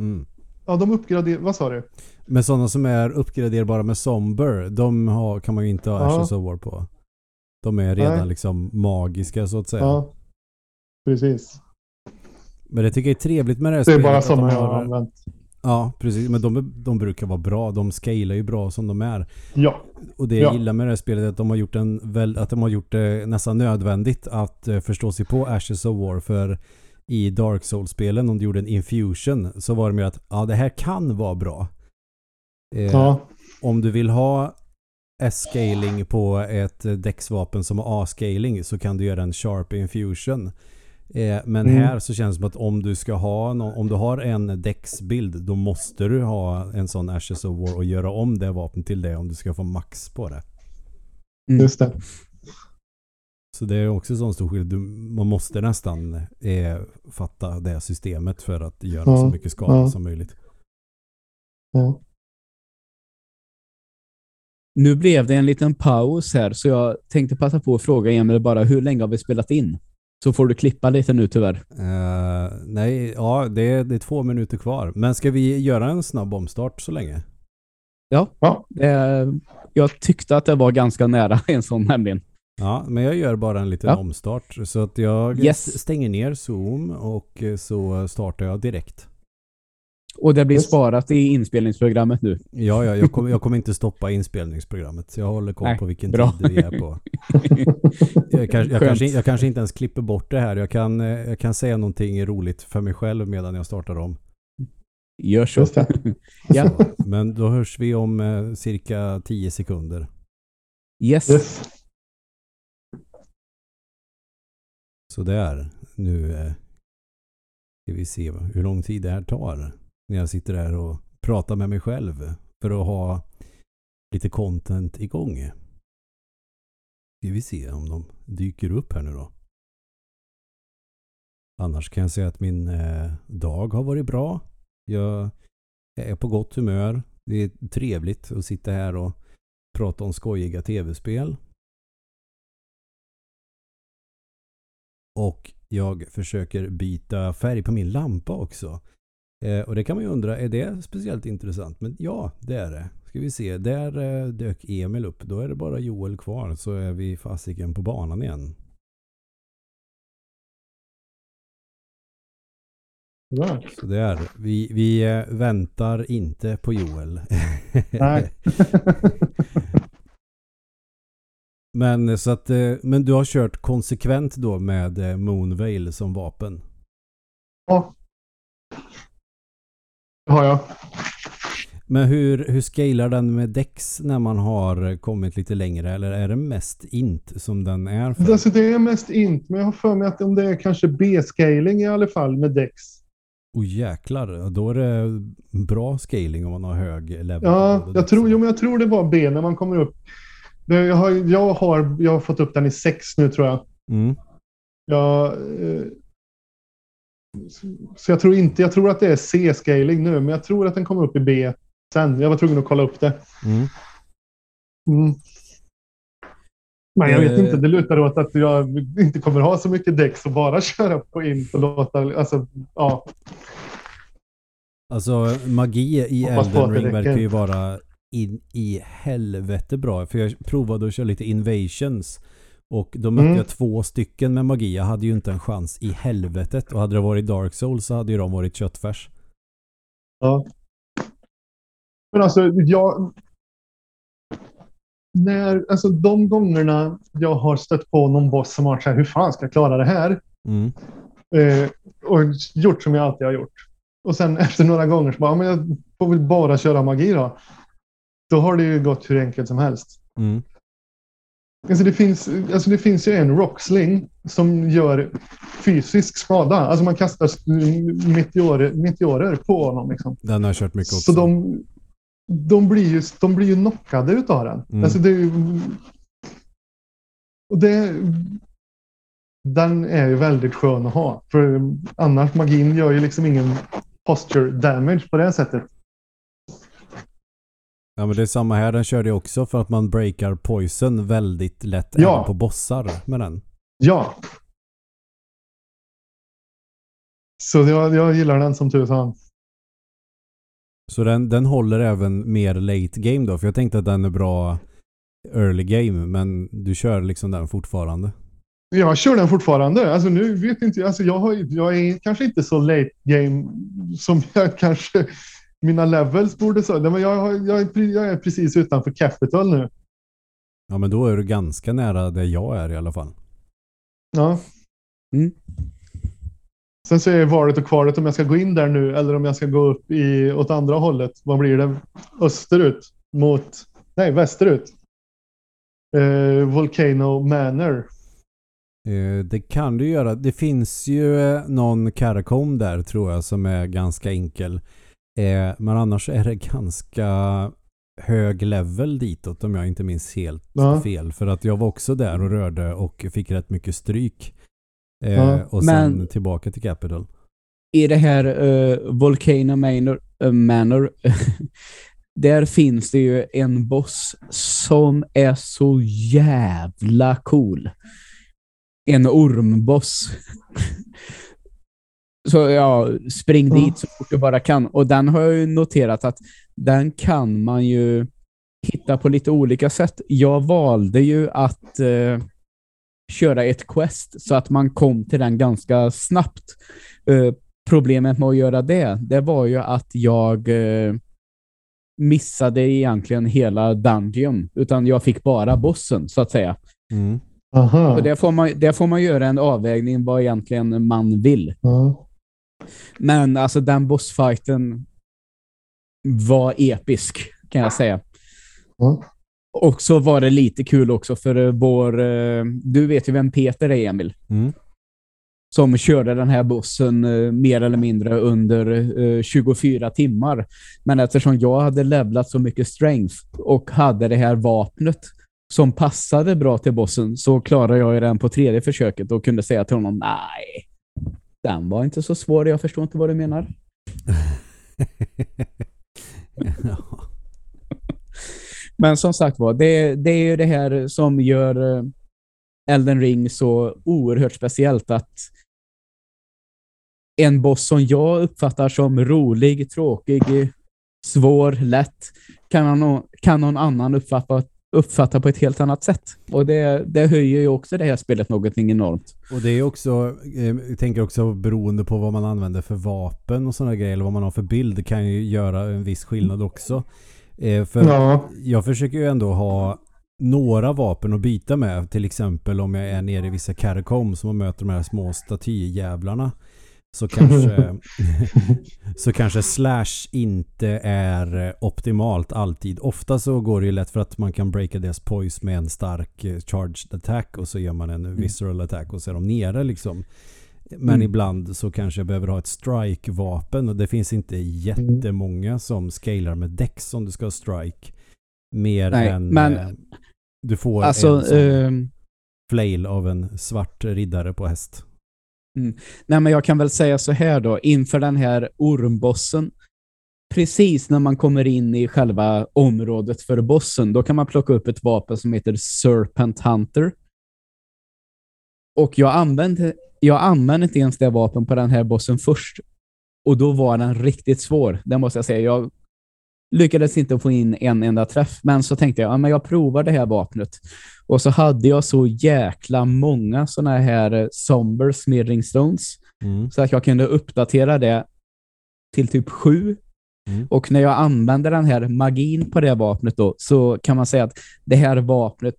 Mm. Ja, de uppgraderar... Vad sa du? Men sådana som är uppgraderbara med Somber, de har, kan man ju inte ha Ja. Ashes of War på. De är redan Nej. liksom magiska så att säga. Ja. Precis. Men det tycker jag är trevligt med det här Det är spelet. bara sådana jag har, använt. Ja, precis. Men de, de brukar vara bra. De scalar ju bra som de är. Ja. Och det jag Ja. gillar med det här spelet är att de har gjort, en, väl, att de har gjort det nästan nödvändigt att eh, förstå sig på Ashes of War. För i Dark Souls-spelen, om du gjorde en infusion, så var det mer att ja, det här kan vara bra. Eh, Ja. Om du vill ha S-scaling på ett eh, däcksvapen som har A-scaling så kan du göra en sharp infusion. Eh, men Mm. här så känns det som att om du ska ha nå- om du har en däcksbild då måste du ha en sån Ashes of War och göra om det vapnet till det om du ska få max på det. Mm. Just det. Så det är också en sån stor skillnad. Du, man måste nästan eh, fatta det systemet för att göra Ja, så mycket skada ja. som möjligt. Ja. Nu blev det en liten paus här, så jag tänkte passa på att fråga Emil bara hur länge har vi spelat in? Så får du klippa lite nu tyvärr. Eh, nej, ja det är, det är två minuter kvar. Men ska vi göra en snabb omstart så länge? Eh, jag tyckte att det var ganska nära en sån nämligen. Ja, men jag gör bara en liten Ja. omstart. Så att jag Yes. st- stänger ner Zoom och så startar jag direkt. Och det blir Yes. sparat i inspelningsprogrammet nu. Ja, ja jag, kommer, jag kommer inte stoppa inspelningsprogrammet. Jag håller koll Nej, på vilken bra. tid vi är på. Jag, kanske, jag, kanske, jag kanske inte ens klipper bort det här. Jag kan, eh, jag kan säga någonting roligt för mig själv medan jag startar om. Gör så. Just det. ja. Så, men då hörs vi om eh, cirka 10 sekunder. Yes. Yes. Så där. Nu eh, ska vi se hur lång tid det här tar. När jag sitter här och pratar med mig själv. För att ha lite content igång. Ska vi se om de dyker upp här nu då. Annars kan jag säga att min eh, dag har varit bra. Jag är på gott humör. Det är trevligt att sitta här och prata om skojiga tv-spel. Och jag försöker byta färg på min lampa också. Eh, och det kan man ju undra, är det speciellt intressant? Men ja, det är det. Ska vi se, där eh, dök Emil upp. Då är det bara Joel kvar så är vi fasiken på banan igen. Så det är. Vi, vi eh, väntar inte på Joel. Nej. men, så att, eh, men du har kört konsekvent då med eh, Moonveil som vapen? ja. Har jag. Men hur, hur scalar den med Dex när man har kommit lite längre? Eller är det mest int som den är för? Alltså det är mest int, men jag har för mig att om det är kanske B-scaling i alla fall med Dex. Åh jäklar, då är det bra scaling om man har hög level. Ja, jag tror, och- jo, men jag tror det var B när man kommer upp. Jag har, jag har, jag har fått upp den i 6 nu tror jag. Mm. jag eh, så jag tror inte, jag tror att det är C-scaling nu, men jag tror att den kommer upp i B sen. Jag var tvungen att kolla upp det. Mm. Mm. Men jag vet Eh. inte, det lutar åt att jag inte kommer ha så mycket däck och bara köra på int och låta, alltså, ja. Alltså magi i Elden Ring verkar ju vara in i helvete bra. För jag provade att köra lite invasions. Och då mötte Mm. jag två stycken med magi. Jag hade ju inte en chans i helvetet. Och hade det varit Dark Souls så hade ju de varit köttfärs. ja. Men alltså, jag... När, alltså de gångerna jag har stött på någon boss som har här, hur fan ska jag klara det här? Mm. Eh, och gjort som jag alltid har gjort. Och sen efter några gånger så bara, men jag och vill bara köra magi då. Då har det ju gått hur enkelt som helst. Mm. Alltså det, finns, alltså det finns ju en rocksling som gör fysisk skada. Alltså man kastar meteorer, meteorer på honom. Liksom. Den har kört mycket också. Så de, de, blir ju, de blir ju knockade utav den. Mm. Alltså det, är ju- och det, den är ju väldigt skön att ha. För annars magin gör ju liksom ingen posture damage på det sättet. Ja men det är samma här, den körde jag också för att man breakar poison väldigt lätt Ja. även på bossar med den. Ja. Så jag, jag gillar den som tusan. Så den, den håller även mer late game då, för jag tänkte att den är bra early game, men du kör liksom den fortfarande. Jag kör den fortfarande. Alltså nu vet inte. Alltså jag, har, jag är kanske inte så late game som jag kanske mina levels borde säga. Men jag, har, jag, är, jag är precis utanför capital nu. Ja men då är du ganska nära där jag är i alla fall. Ja. Mm. Sen så är valet och kvalet om jag ska gå in där nu eller om jag ska gå upp i, åt andra hållet. Vad blir det? Österut mot... Nej, västerut. Eh, Volcano Manor. Eh, det kan du göra. Det finns ju eh, någon karakom där tror jag som är ganska enkel. Eh, men annars är det ganska hög level ditåt om jag inte minns helt Ja. fel. För att jag var också där och rörde och fick rätt mycket stryk. Eh, Ja. och sen Men- tillbaka till Capital. I det här uh, Volcano Manor, eh, Manor där finns det ju en boss som är så jävla cool. En ormboss. Så ja, spring dit så fort du bara kan. Och den har jag ju noterat att den kan man ju hitta på lite olika sätt. Jag valde ju att eh, köra ett quest så att man kom till den ganska snabbt. Eh, problemet med att göra det, det var ju att jag eh, missade egentligen hela Dungeon, utan jag fick bara bossen så att säga. Mm. Aha. Och där får, man, där får man göra en avvägning vad egentligen man vill. Ja. Men alltså den bossfighten var episk, kan jag säga. Ja. Och så var det lite kul också för eh, vår... eh, Du vet ju vem Peter är, Emil. Mm. Som körde den här bussen eh, mer eller mindre under eh, 24 timmar. Men eftersom jag hade levlat så mycket strength och hade det här vapnet som passade bra till bossen så klarade jag ju den på tredje försöket och kunde säga till honom nej, den var inte så svår. Jag förstår inte vad du menar. ja. Men som sagt var, det, det är ju det här som gör eh, Elden Ring så oerhört speciellt att en boss som jag uppfattar som rolig, tråkig, svår, lätt kan någon, kan någon annan uppfatta, uppfatta på ett helt annat sätt. Och det, det höjer ju också det här spelet någonting enormt. Och det är också, eh, jag tänker också beroende på vad man använder för vapen och sådana grejer eller vad man har för bild kan ju göra en viss skillnad också. Eh, för Ja. jag försöker ju ändå ha några vapen att byta med. Till exempel om jag är nere i vissa catacombs och möter de här små statyjävlarna. Så kanske, så kanske slash inte är optimalt alltid. Ofta så går det ju lätt för att man kan breaka deras poise med en stark eh, charged attack och så gör man en visceral attack och så är de nere liksom. Men Mm. ibland så kanske jag behöver ha ett strike-vapen och det finns inte jättemånga som scalar med dex om du ska ha strike. Mer Nej, än men- eh, du får Alltså, en sån ehm, flail av en svart riddare på häst. Mm. Nej, men jag kan väl säga så här då, inför den här ormbossen, precis när man kommer in i själva området för bossen, då kan man plocka upp ett vapen som heter Serpent Hunter. Och jag använde, jag använde inte ens det vapen på den här bossen först. Och då var den riktigt svår, det måste jag säga. Jag lyckades inte få in en enda träff, men så tänkte jag, ja, men jag provar det här vapnet. Och så hade jag så jäkla många såna här eh, Somber Smearing Stones Mm. så att jag kunde uppdatera det till typ sju. Mm. Och när jag använde den här magin på det vapnet då så kan man säga att det här vapnet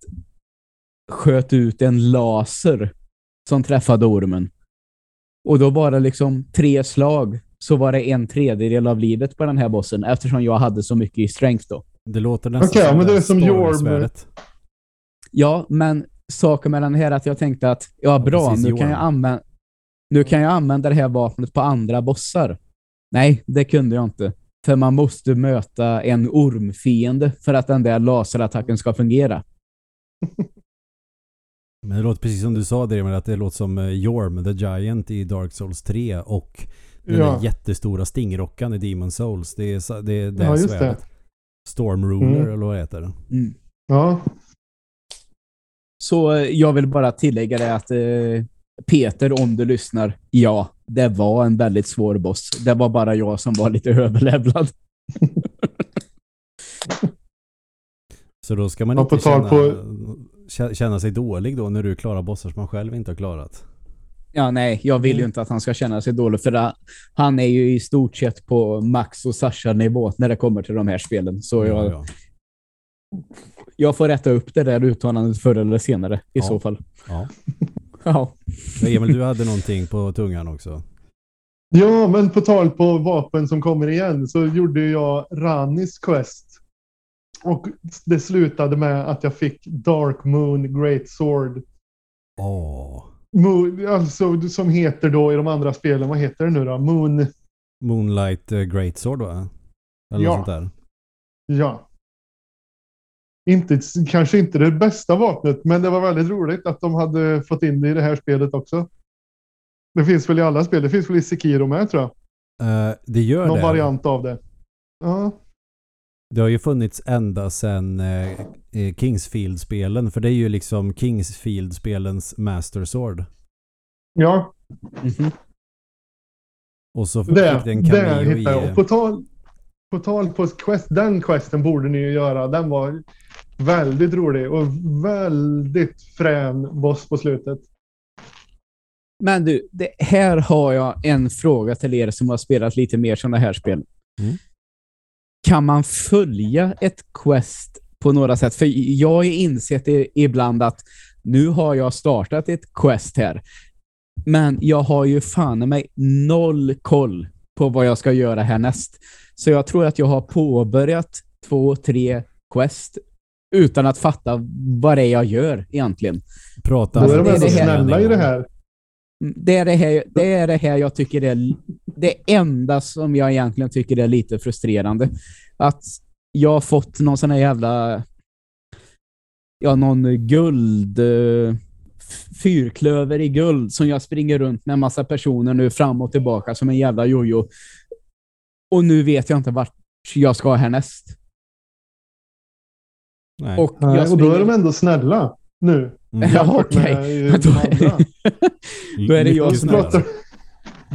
sköt ut en laser som träffade ormen. Och då var det liksom tre slag så var det en tredjedel av livet på den här bossen eftersom jag hade så mycket i strength då. Det låter nästan Okej, som men det är som Jorm. Ja, men saken med den här är att jag tänkte att ja, bra, precis, nu kan, jag använda, nu kan jag använda det här vapnet på andra bossar. Nej, det kunde jag inte. För man måste möta en ormfiende för att den där laserattacken ska fungera. Men det låter precis som du sa det med att det låter som eh, Jorm, the Giant i Dark Souls 3 och den Ja. där jättestora stingrockan i Demon Souls. Det är, det, är det Ja, just svärdet. Storm Ruler Mm. eller vad det heter. Mm. Ja. Så eh, jag vill bara tillägga det att eh, Peter, om du lyssnar, ja, det var en väldigt svår boss. Det var bara jag som var lite överlevlad. Så då ska man Ja, på inte tal känna, kä- känna sig dålig då när du klarar bossar som man själv inte har klarat. Ja, nej, jag vill ju Mm. inte att han ska känna sig dålig för det, han är ju i stort sett på Max och Sasha-nivå när det kommer till de här spelen. Så jag, Ja, ja. jag får rätta upp det där uttalandet förr eller senare i Ja. så fall. Ja. Ja. Emil, du hade någonting på tungan också. ja, men på tal på vapen som kommer igen så gjorde jag Ranis Quest. Och det slutade med att jag fick Dark Moon Great Sword. Åh. Moon, alltså som heter då i de andra spelen, vad heter det nu då? Moon, Moonlight uh, Greatsword va? Eller Ja. något sånt där. ja. Inte, kanske inte det bästa vapnet, men det var väldigt roligt att de hade fått in det i det här spelet också. Det finns väl i alla spel, det finns väl i Sekiro med tror jag. Eh, det gör Någon det. variant av det. Ja, Det har ju funnits ända sedan eh, eh, Kingsfield-spelen. För det är ju liksom Kingsfield-spelens Master Sword. ja Mhm. Och så fick det, det en det cameo i... jag. På tal, på tal på quest, den questen borde ni ju göra. Den var väldigt rolig och väldigt frän boss på slutet. Men du, det, här har jag en fråga till er som har spelat lite mer sådana här spel. Mm. Kan man följa ett quest på några sätt? För jag har ju insett ibland att nu har jag startat ett quest här. Men jag har ju fan i mig noll koll på vad jag ska göra härnäst. Så jag tror att jag har påbörjat två, tre quest utan att fatta vad det är jag gör egentligen. Prata Då är de det är ändå snälla i det här. Det är det, här, det är det här jag tycker är det enda som jag egentligen tycker är lite frustrerande. Att jag har fått någon sån här jävla ja, någon guld eh, fyrklöver i guld som jag springer runt med en massa personer nu fram och tillbaka som en jävla jojo. Och nu vet jag inte vart jag ska härnäst. Nej. Och, Nej, jag och då är de ändå snälla nu. Mm. Ja, okej. med, eh, Men då då är det jag som. Pratar-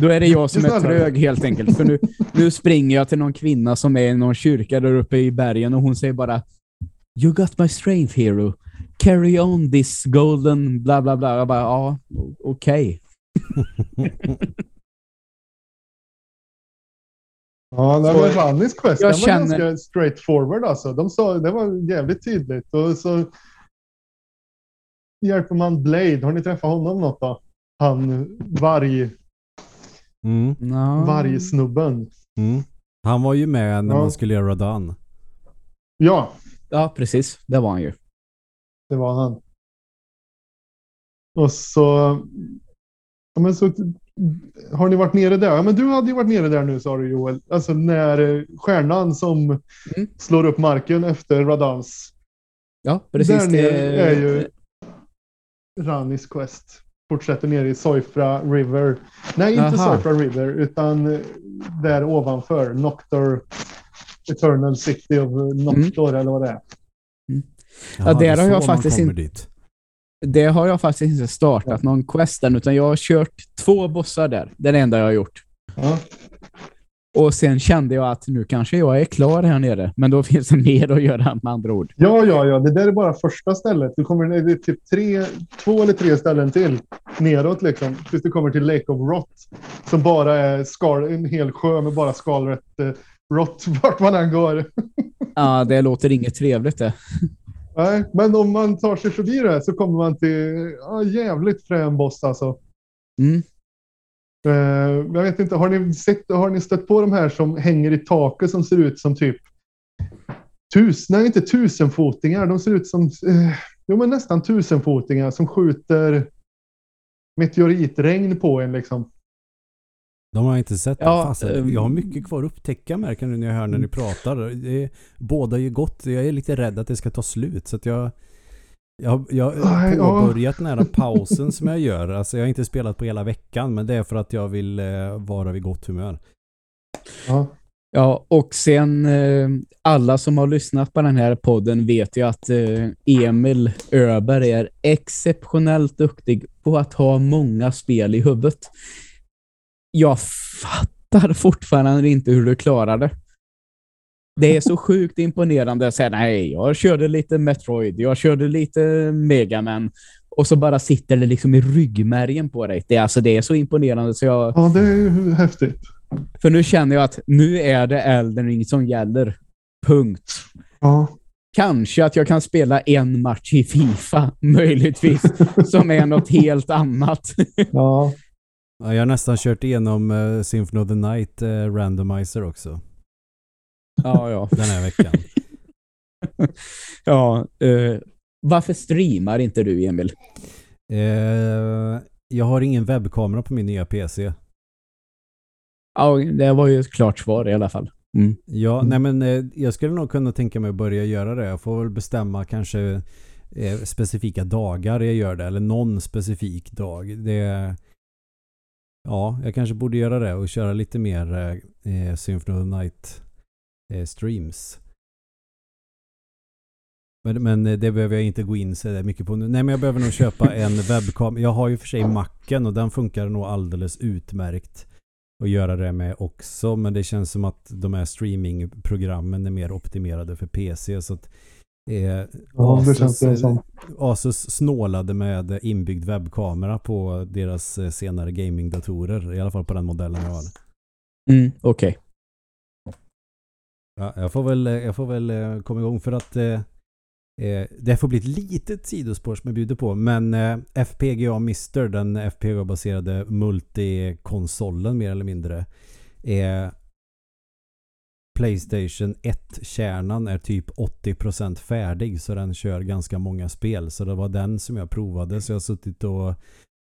Då är det jag som är trög helt enkelt. För nu, nu springer jag till någon kvinna som är i någon kyrka där uppe i bergen och hon säger bara You got my strength hero. Carry on this golden bla bla bla. Jag bara, ja, okej. Ja, nej, Så- men Rannis quest Jag den var känner- ganska straight forward alltså. De sa, det var jävligt tydligt. Och så hjälper man Blade. Har ni träffat honom något då? Han varg, Mm. No. vargsnubben. Mm. Han var ju med när Ja. man skulle göra Radan. Ja, Ja, precis. Det var han ju. det var han. Och så... Ja, men så har ni varit nere där? Ja, men du hade ju varit nere där nu sa du Joel. Alltså när eh, stjärnan som Mm. slår upp marken efter Radans. Ja, precis. Där nere Det, är ju Ranis Quest. Fortsätter ner i Soifra River. Nej, inte Aha. Soifra River, utan eh, där ovanför. Noctor Eternal City of Noctor eller vad det är. Ja, där det är har jag faktiskt inte- dit. det har jag faktiskt inte startat någon quest än, utan jag har kört två bossar där. Det är det enda jag har gjort. Ja. Och sen kände jag att nu kanske jag är klar här nere. Men då finns det mer att göra med andra ord. ja, ja, ja. Det där är bara första stället. Du kommer ner till typ tre, två eller tre ställen till neråt liksom. Tills du kommer till Lake of Rot. Som bara är skal, en hel sjö med bara skalrätt eh, rot vart man än går. Ja, det låter inget trevligt det. Nej, men om man tar sig förbi det så kommer man till ja, jävligt frän boss alltså. Mm. Eh, jag vet inte, har ni, sett, har ni stött på de här som hänger i taket som ser ut som typ tus, nej inte tusenfotingar, de ser ut som eh, jo, men nästan tusenfotingar som skjuter meteoritregn på en liksom. De har jag inte sett. Ja, Fasen, ehm. jag har mycket kvar att upptäcka märker nu när jag hör när ni pratar. Det är, båda ju gott. Jag är lite rädd att det ska ta slut så att jag jag, jag Aj, har ja. påbörjat den här pausen som jag gör. Alltså jag har inte spelat på hela veckan men det är för att jag vill eh, vara vid gott humör. Ja. Ja, och sen eh, alla som har lyssnat på den här podden vet ju att eh, Emil Öberg är exceptionellt duktig på att ha många spel i huvudet. Jag fattar fortfarande inte hur du klarar det. Det är så sjukt imponerande att säga nej, jag körde lite Metroid, jag körde lite Mega Man och så bara sitter det liksom i ryggmärgen på dig. Det, är alltså, det är så imponerande så jag ja, det är ju häftigt. för nu känner jag att nu är det Elden Ring som gäller. Punkt. Ja. Kanske att jag kan spela en match i FIFA, möjligtvis, som är något helt annat. Ja. Ja, jag har nästan kört igenom uh, Symphony of the Night eh, Randomizer också ja, ja. den här veckan. ja eh, varför streamar inte du, Emil? Eh, jag har ingen webbkamera på min nya PC. Ja, det var ju ett klart svar i alla fall. Mm. Ja, nej men eh, jag skulle nog kunna tänka mig att börja göra det. Jag får väl bestämma kanske eh, specifika dagar jag gör det. Eller någon specifik dag. Det Ja, jag kanske borde göra det och köra lite mer eh, Symphony of Night eh, streams. Men, men eh, det behöver jag inte gå in så där mycket på nu. Nej men jag behöver nog köpa en webbkamera. Jag har ju för sig Macen och den funkar nog alldeles utmärkt att göra det med också. Men det känns som att de här streamingprogrammen är mer optimerade för PC. Så att eh, Ja, det Asus, känns det som. Asus snålade med inbyggd webbkamera på deras eh, senare gamingdatorer. I alla fall på den modellen jag har. Mm, Okej. Ja, jag får väl, eh, jag får väl eh, komma igång för att eh, eh, det får bli ett litet sidospår som jag bjuder på. Men eh, FPGA Mister, den FPGA-baserade multikonsolen mer eller mindre, Eh, Playstation 1-kärnan är typ 80% färdig så den kör ganska många spel. Så det var den som jag provade. Så jag har suttit och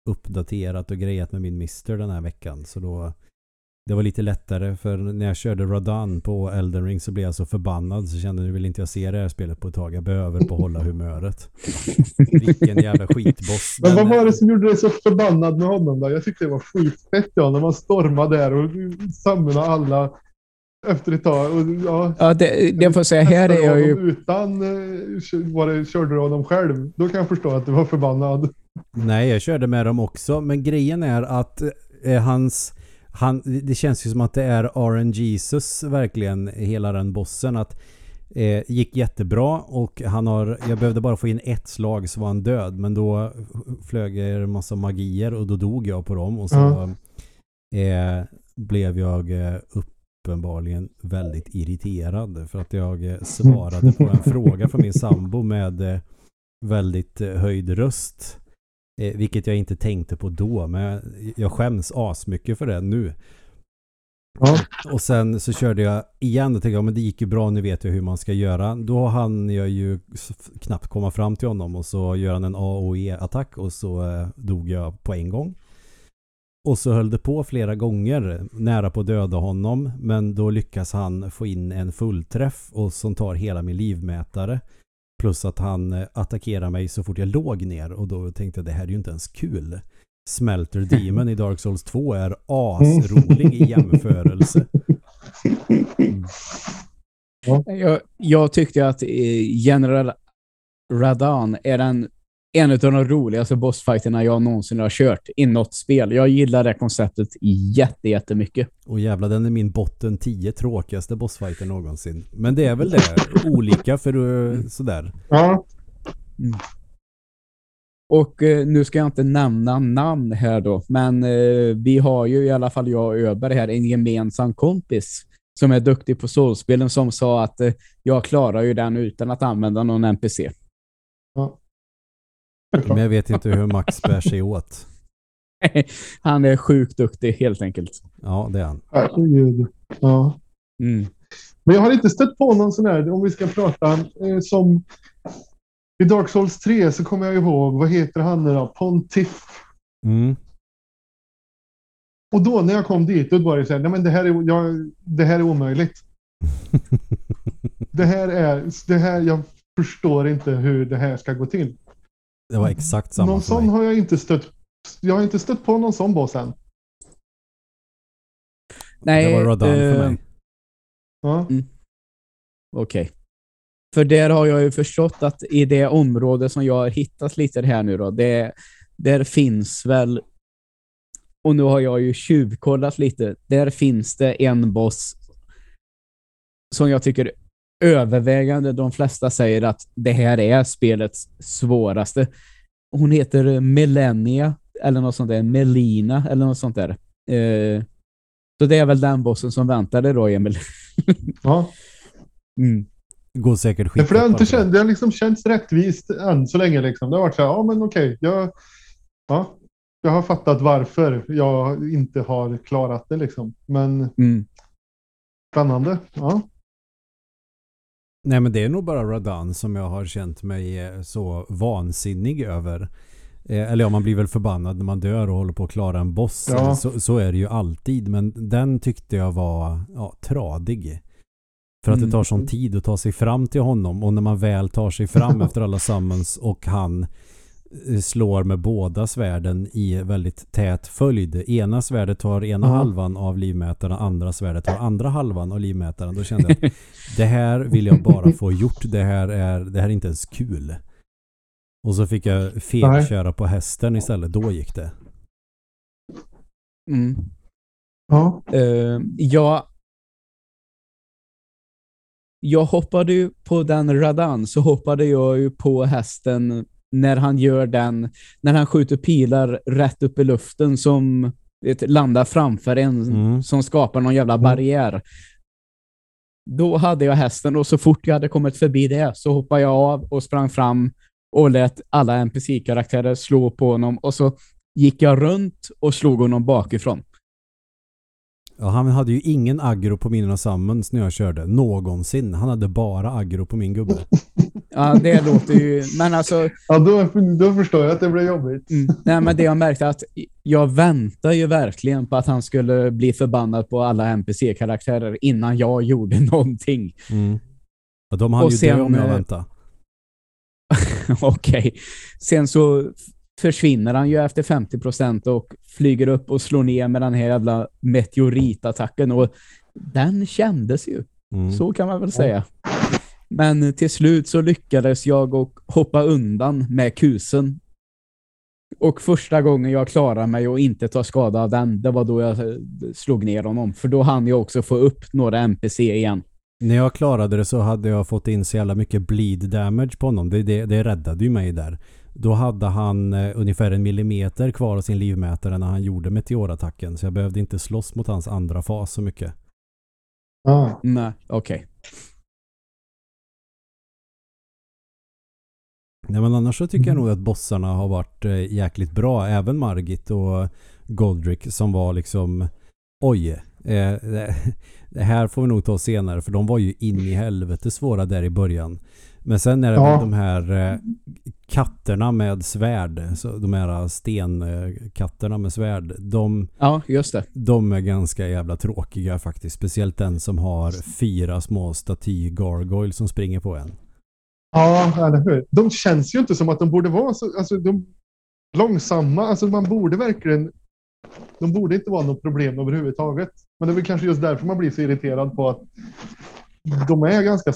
uppdaterat och grejat med min Mister den här veckan. Så då det var lite lättare för när jag körde Radan på Elden Ring så blev jag så förbannad så kände nu vill inte jag se det här spelet på ett tag. Jag behöver behålla humöret. Vilken jävla skitboss. Men vad var det som gjorde dig så förbannad med honom då? Jag tyckte det var skitfett ja, när man stormade där och samlade alla efter ett tag. Och, ja, Ja, det, det får jag säga. Här är jag ju... Utan eh, var det, körde du honom själv? Då kan jag förstå att du var förbannad. Nej, jag körde med dem också. Men grejen är att eh, hans... Han, det känns ju som att det är RN Jesus verkligen, hela den bossen. Att eh, gick jättebra och han har... Jag behövde bara få in ett slag så var han död. Men då flög en massa magier och då dog jag på dem. Och så eh, blev jag eh, uppenbarligen väldigt irriterad. För att jag eh, svarade på en fråga från min sambo med eh, väldigt eh, höjd röst. Eh, vilket jag inte tänkte på då, men jag, skäms asmycket för det nu. Ja. Och sen så körde jag igen och tänkte, ja men det gick ju bra, nu vet jag hur man ska göra. Då hann jag ju knappt komma fram till honom och så gör han en AOE-attack och så eh, dog jag på en gång. Och så höll det på flera gånger, nära på att döda honom, men då lyckas han få in en fullträff och som tar hela min livmätare. Plus att han eh, attackerade attackerar mig så fort jag låg ner och då tänkte jag det här är ju inte ens kul. Smelter Demon i Dark Souls 2 är asrolig i jämförelse. Jag, jag tyckte att eh, General Radan är den, en av de roligaste bossfighterna jag någonsin har kört i något spel. Jag gillar det konceptet jätte, jättemycket. Och jävla den är min botten 10 tråkigaste bossfighter någonsin. Men det är väl det, olika för eh, sådär. Ja, Och eh, nu ska jag inte nämna namn här då, men eh, vi har ju i alla fall jag och Öberg här en gemensam kompis som är duktig på solspelen som sa att eh, jag klarar ju den utan att använda någon NPC. Men jag vet inte hur Max bär sig åt. han är sjukt duktig helt enkelt. Ja, det är han. Herregud. Ja. Mm. Men jag har inte stött på någon sån här, om vi ska prata eh, som i Dark Souls 3 så kommer jag ihåg, vad heter han nu då? Pontiff. Mm. Och då när jag kom dit, då var det så här, nej men det här är, jag, det här är omöjligt. Det här är, det här, jag förstår inte hur det här ska gå till. Det var exakt samma någon för sån mig. har jag inte stött, jag har inte stött på någon sån boss än. Nej, det var Rodan för eh, mig. Ja. Okej. För där har jag ju förstått att i det område som jag har hittat lite här nu då, det, där finns väl, och nu har jag ju tjuvkollat lite, där finns det en boss som jag tycker övervägande de flesta säger att det här är spelets svåraste. Hon heter Melania eller något sånt där, Melina eller något sånt där. Eh, så det är väl den bossen som väntade då, Emil. ja. Mm. Går säkert Ja, för det har, inte skitbra. känt, det har liksom känts rättvist än så länge. Liksom. Det har varit så här, ja men okej, jag, ja, jag har fattat varför jag inte har klarat det. Liksom. Men Mm. spännande. Ja. Nej men det är nog bara Radan som jag har känt mig eh, så vansinnig över. Eh, Eller ja, man blir väl förbannad när man dör och håller på att klara en boss. Ja. Så, så är det ju alltid. Men den tyckte jag var ja, tradig. För att det Mm. tar sån tid att ta sig fram till honom. Och när man väl tar sig fram efter alla summons och han slår med båda svärden i väldigt tät följd. Ena svärdet tar ena Ja. halvan av livmätaren, andra svärdet tar andra halvan av livmätaren. Då kände jag att det här vill jag bara få gjort. Det här är, det här är inte ens kul. Och så fick jag fegköra på hästen istället. Då gick det. Mm. Ja. Eh, jag, jag hoppade ju på den Radan så hoppade jag ju på hästen när han gör den, när han skjuter pilar rätt upp i luften som vet, landar framför en Mm. som skapar någon jävla Mm. barriär. Då hade jag hästen och så fort jag hade kommit förbi det så hoppade jag av och sprang fram och lät alla NPC-karaktärer slå på honom och så gick jag runt och slog honom bakifrån. Ja, han hade ju ingen aggro på mina summons när jag körde. Någonsin. Han hade bara aggro på min gubbe. Ja, det låter ju... Men alltså, Ja, då, då förstår jag att det blir jobbigt. mm, nej, men det jag märkte att jag väntar ju verkligen på att han skulle bli förbannad på alla NPC-karaktärer innan jag gjorde någonting. Mm. Ja, de hann Och ju sen, dö om jag väntade. Okej. Sen så försvinner han ju efter 50% och flyger upp och slår ner med den här jävla meteoritattacken och den kändes ju. Mm. Så kan man väl säga. Men till slut så lyckades jag och hoppa undan med kusen. Och första gången jag klarade mig och inte ta skada av den, det var då jag eh, slog ner honom. För då hann jag också få upp några NPC igen. När jag klarade det så hade jag fått in så jävla mycket bleed damage på honom. Det, det, det räddade ju mig där. Då hade han eh, ungefär en millimeter kvar av sin livmätare när han gjorde meteorattacken. Så jag behövde inte slåss mot hans andra fas så mycket. Ja. Nej, okej. Nej men annars så tycker jag nog att bossarna har varit eh, jäkligt bra. Även Margit och Goldrick som var liksom oj. Eh, det, det här får vi nog ta senare för de var ju in i helvete svåra där i början. Men sen är det Ja. de här eh, katterna med svärd. Så de här stenkatterna med svärd. De, Ja, just det. de är ganska jävla tråkiga faktiskt. Speciellt den som har fyra små staty gargoyle som springer på en. Ja, eller hur? De känns ju inte som att de borde vara så alltså, de, långsamma. Alltså, man borde verkligen... De borde inte vara något problem överhuvudtaget. Men det är väl kanske just därför man blir så irriterad på att de är ganska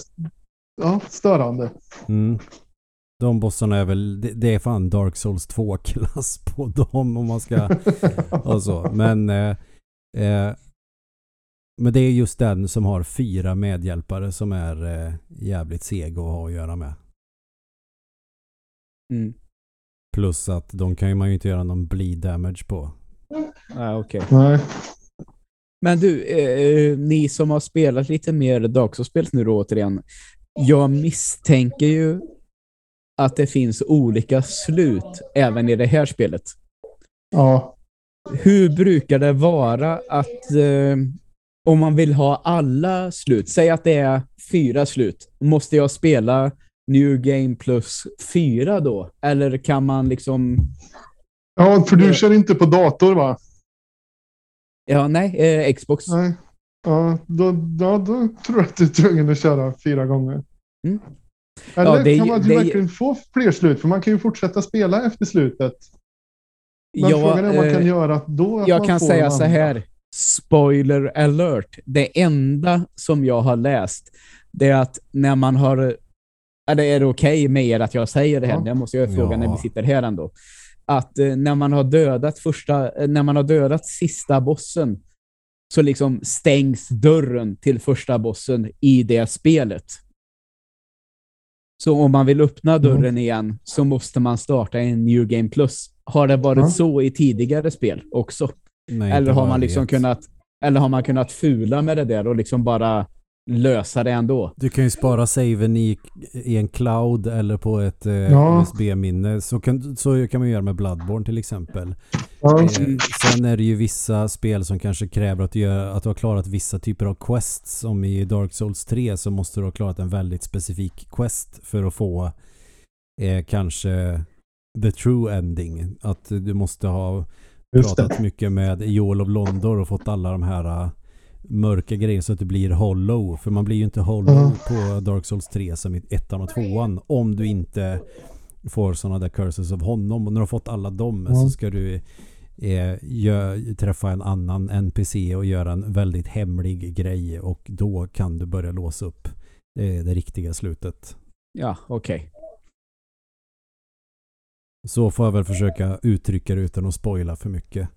ja, störande. Mm. De bossarna är väl, det, det är fan Dark Souls 2-klass på dem om man ska och så. Men, eh, eh, men det är just den som har fyra medhjälpare som är eh, jävligt seg att ha att göra med. Mm. Plus att de kan ju man ju inte göra någon bleed damage på. Ja, okej. Nej. Men du, eh, ni som har spelat lite mer Dark Souls-spel nu då återigen. Jag misstänker ju att det finns olika slut även i det här spelet. Ja. hur brukar det vara att eh, om man vill ha alla slut, säg att det är fyra slut, måste jag spela New Game plus fyra då? Eller kan man liksom... Ja, för du Det- kör inte på dator va? Ja, nej, eh, Xbox. Nej. Ja, då, ja, då tror jag att du är tvungen att köra fyra gånger. Mm. Eller Ja, det kan ju- man det verkligen få fler slut? För man kan ju fortsätta spela efter slutet. Men Ja, frågan är om man kan eh, göra att då att Jag kan säga så här. Spoiler alert. Det enda som jag har läst det är att när man har... Eller är det okej med er att jag säger det här? Ja. Det måste jag fråga Ja. när vi sitter här ändå. Att eh, när man har dödat första... eh, När man har dödat sista bossen så liksom stängs dörren till första bossen i det spelet. Så om man vill öppna dörren igen så måste man starta en New Game Plus. Har det varit Ja. så i tidigare spel också? Nej, Eller har man liksom vet. kunnat eller har man kunnat fula med det där och liksom bara lösa det ändå? Du kan ju spara saven i, i en cloud eller på ett eh, Ja. USB-minne. Så kan, så kan man göra med Bloodborne till exempel. Ja, Eh, sen är det ju vissa spel som kanske kräver att du, gör, att du har klarat vissa typer av quests. Som i Dark Souls 3 så måste du ha klarat en väldigt specifik quest för att få eh, kanske the true ending. Att du måste ha pratat mycket med Joel of Londor och fått alla de här uh, mörka grejer så att du blir hollow. För man blir ju inte hollow Ja. på Dark Souls 3 som i ettan och tvåan om du inte får sådana där curses av honom. Och när du har fått alla dem Ja. så ska du eh, gö- träffa en annan NPC och göra en väldigt hemlig grej och då kan du börja låsa upp eh, det riktiga slutet. Ja, okej. Så får jag väl försöka uttrycka det utan att spoila för mycket.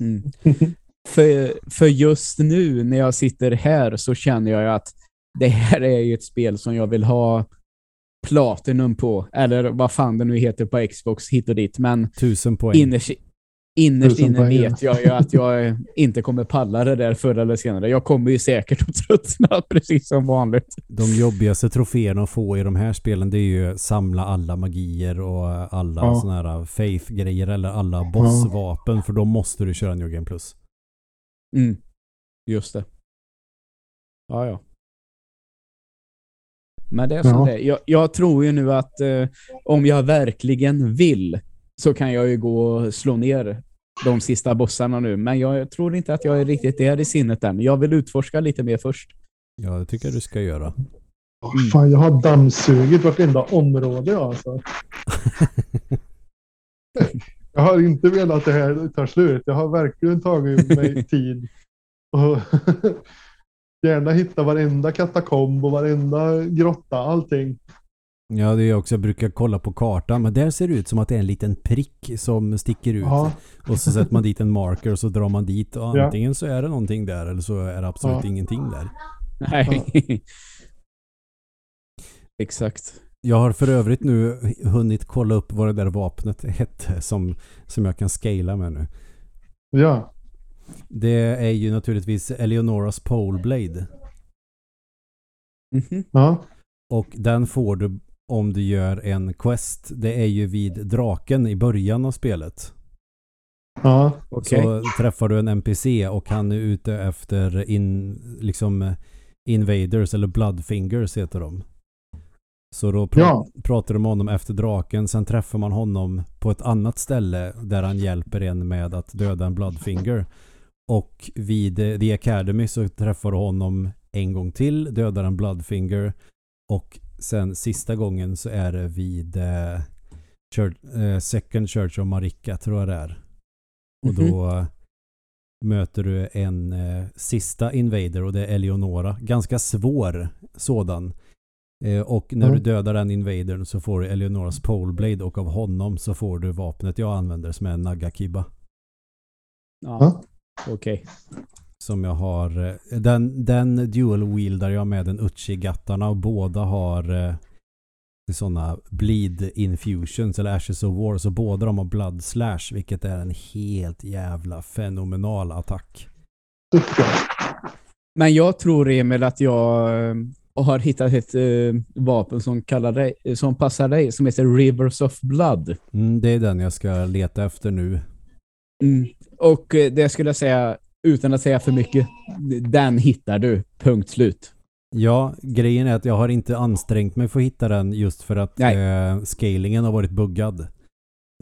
Mm. För, för just nu när jag sitter här så känner jag att det här är ju ett spel som jag vill ha Platinum på. Eller vad fan det nu heter på Xbox hit och dit. Men Tusen poäng. innerst, innerst inne poäng, ja. vet jag ju att jag inte kommer palla det där förr eller senare. Jag kommer ju säkert att tröttna precis som vanligt. De jobbigaste troféerna att få i de här spelen det är ju samla alla magier och alla Ja. såna här faith-grejer eller alla bossvapen för då måste du köra New Game Plus. Mm. Just det. Ja, ja. Men det är som Ja. det jag, jag tror ju nu att eh, om jag verkligen vill så kan jag ju gå och slå ner de sista bossarna nu. Men jag tror inte att jag är riktigt där i sinnet än. Jag vill utforska lite mer först. Ja, det tycker jag du ska göra. Åh, Fan, jag har dammsugit vartenda område jag, alltså. Jag har inte velat att det här tar slut. Jag har verkligen tagit mig tid. Och gärna hitta varenda katakomb och varenda grotta, allting. Ja, det är också, jag brukar kolla på kartan men där ser det ut som att det är en liten prick som sticker ut. Ja, Och så sätter man dit en marker och så drar man dit och Ja. antingen så är det någonting där eller så är det absolut Ja. ingenting där. Nej. Exakt. Jag har för övrigt nu hunnit kolla upp vad det där vapnet hette som, som jag kan scala med nu. ja. Det är ju naturligtvis Eleonoras Poleblade. Mhm. ja. Och den får du om du gör en quest. Det är ju vid draken i början av spelet. ja. Okej. Så träffar du en NPC och han är ute efter in, liksom invaders eller bloodfingers heter de. Så då pra- Ja. pratar du med honom efter draken. Sen träffar man honom på ett annat ställe där han hjälper en med att döda en bloodfinger. Och vid The Academy så träffar du honom en gång till, dödar en bloodfinger. Och sen sista gången så är det vid eh, Church, eh, Second Church of Marika tror jag det är. Och Mhm. då eh, möter du en eh, sista invader och det är Eleonora. Ganska svår sådan. Eh, och när Mm. du dödar den invadern så får du Eleonoras poleblade och av honom så får du vapnet jag använder som är en Nagakiba. Ja. Okej. Som jag har. eh, Den, den dual wieldar jag med den Uchi-gattarna och båda har eh, sådana bleed infusions eller ashes of war. Så båda de har blood slash vilket är en helt jävla fenomenal attack. Men jag tror Emil att jag eh, har hittat ett eh, vapen som, kallar dig, eh, som passar dig som heter Rivers of Blood. Mm, det är den jag ska leta efter nu. Mm. och eh, det skulle jag säga, utan att säga för mycket, den hittar du. Punkt slut. Ja, grejen är att jag har inte ansträngt mig för att hitta den just för att eh, scalingen har varit buggad.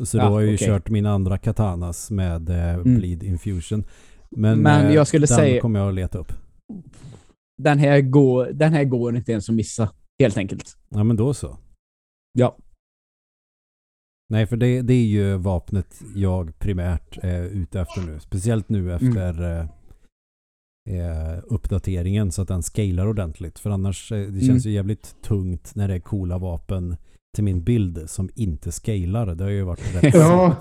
Så Ja, då har jag ju okej. kört mina andra katanas med eh, Mm. Bleed Infusion. Men, Men eh, jag skulle den säga- kommer jag att leta upp. Den här, går, den här går inte ens att missa, helt enkelt. Ja, men då så. Ja. Nej, för det, det är ju vapnet jag primärt är ute efter nu. Speciellt nu Mm. efter eh, uppdateringen så att den scalar ordentligt. För annars, eh, det känns Mm. ju jävligt tungt när det är coola vapen till min bild som inte scalar. Det har ju varit rätt Ja.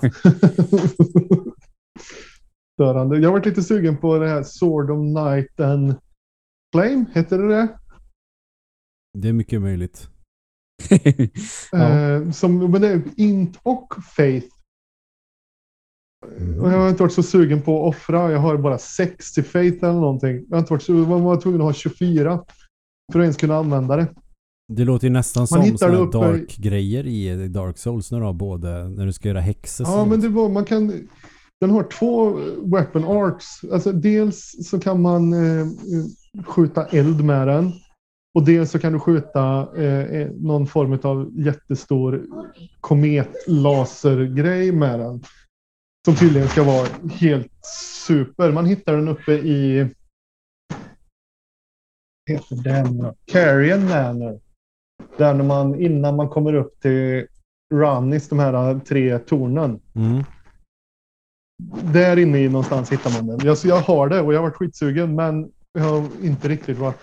Störande. Jag har varit lite sugen på det här Sword of Night and Flame. Heter det det? Det är mycket möjligt. ja. Eh, som, men det är Int och Faith. Mm. Och jag har inte varit så sugen på att offra. Jag har bara 60 Faith eller någonting. Jag har inte varit så, man var tvungen att ha 24 för att ens kunna använda det. Det låter ju nästan Man som i- dark-grejer i Dark Souls när du har både när du ska göra häxor. Ja, men det var, man kan... Den har två weapon arts. Alltså dels så kan man eh, skjuta eld med den. Och dels så kan du skjuta eh, eh, någon form av jättestor kometlasergrej med den. Som tydligen ska vara helt super. Man hittar den uppe i... Heter den? Carrion Manor. Där när man, innan man kommer upp till Runnis, de här tre tornen. Mm. Där inne i någonstans hittar man den. Jag, jag har det och jag har varit skitsugen men jag har inte riktigt varit...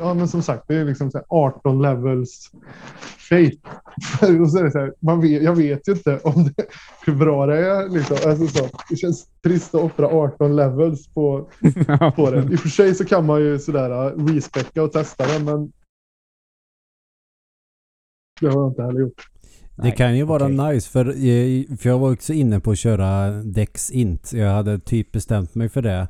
Ja men som sagt, det är liksom så här 18 levels faith. och så är det så här, man vet, jag vet ju inte om det, hur bra det är. Liksom. Alltså så, det känns trist att offra 18 levels på, på det. I och för sig så kan man ju sådär respecka och testa det men det har jag inte heller gjort. Det Nej, kan ju vara okej. nice för, eh, för jag var också inne på att köra Dex Int. Jag hade typ bestämt mig för det.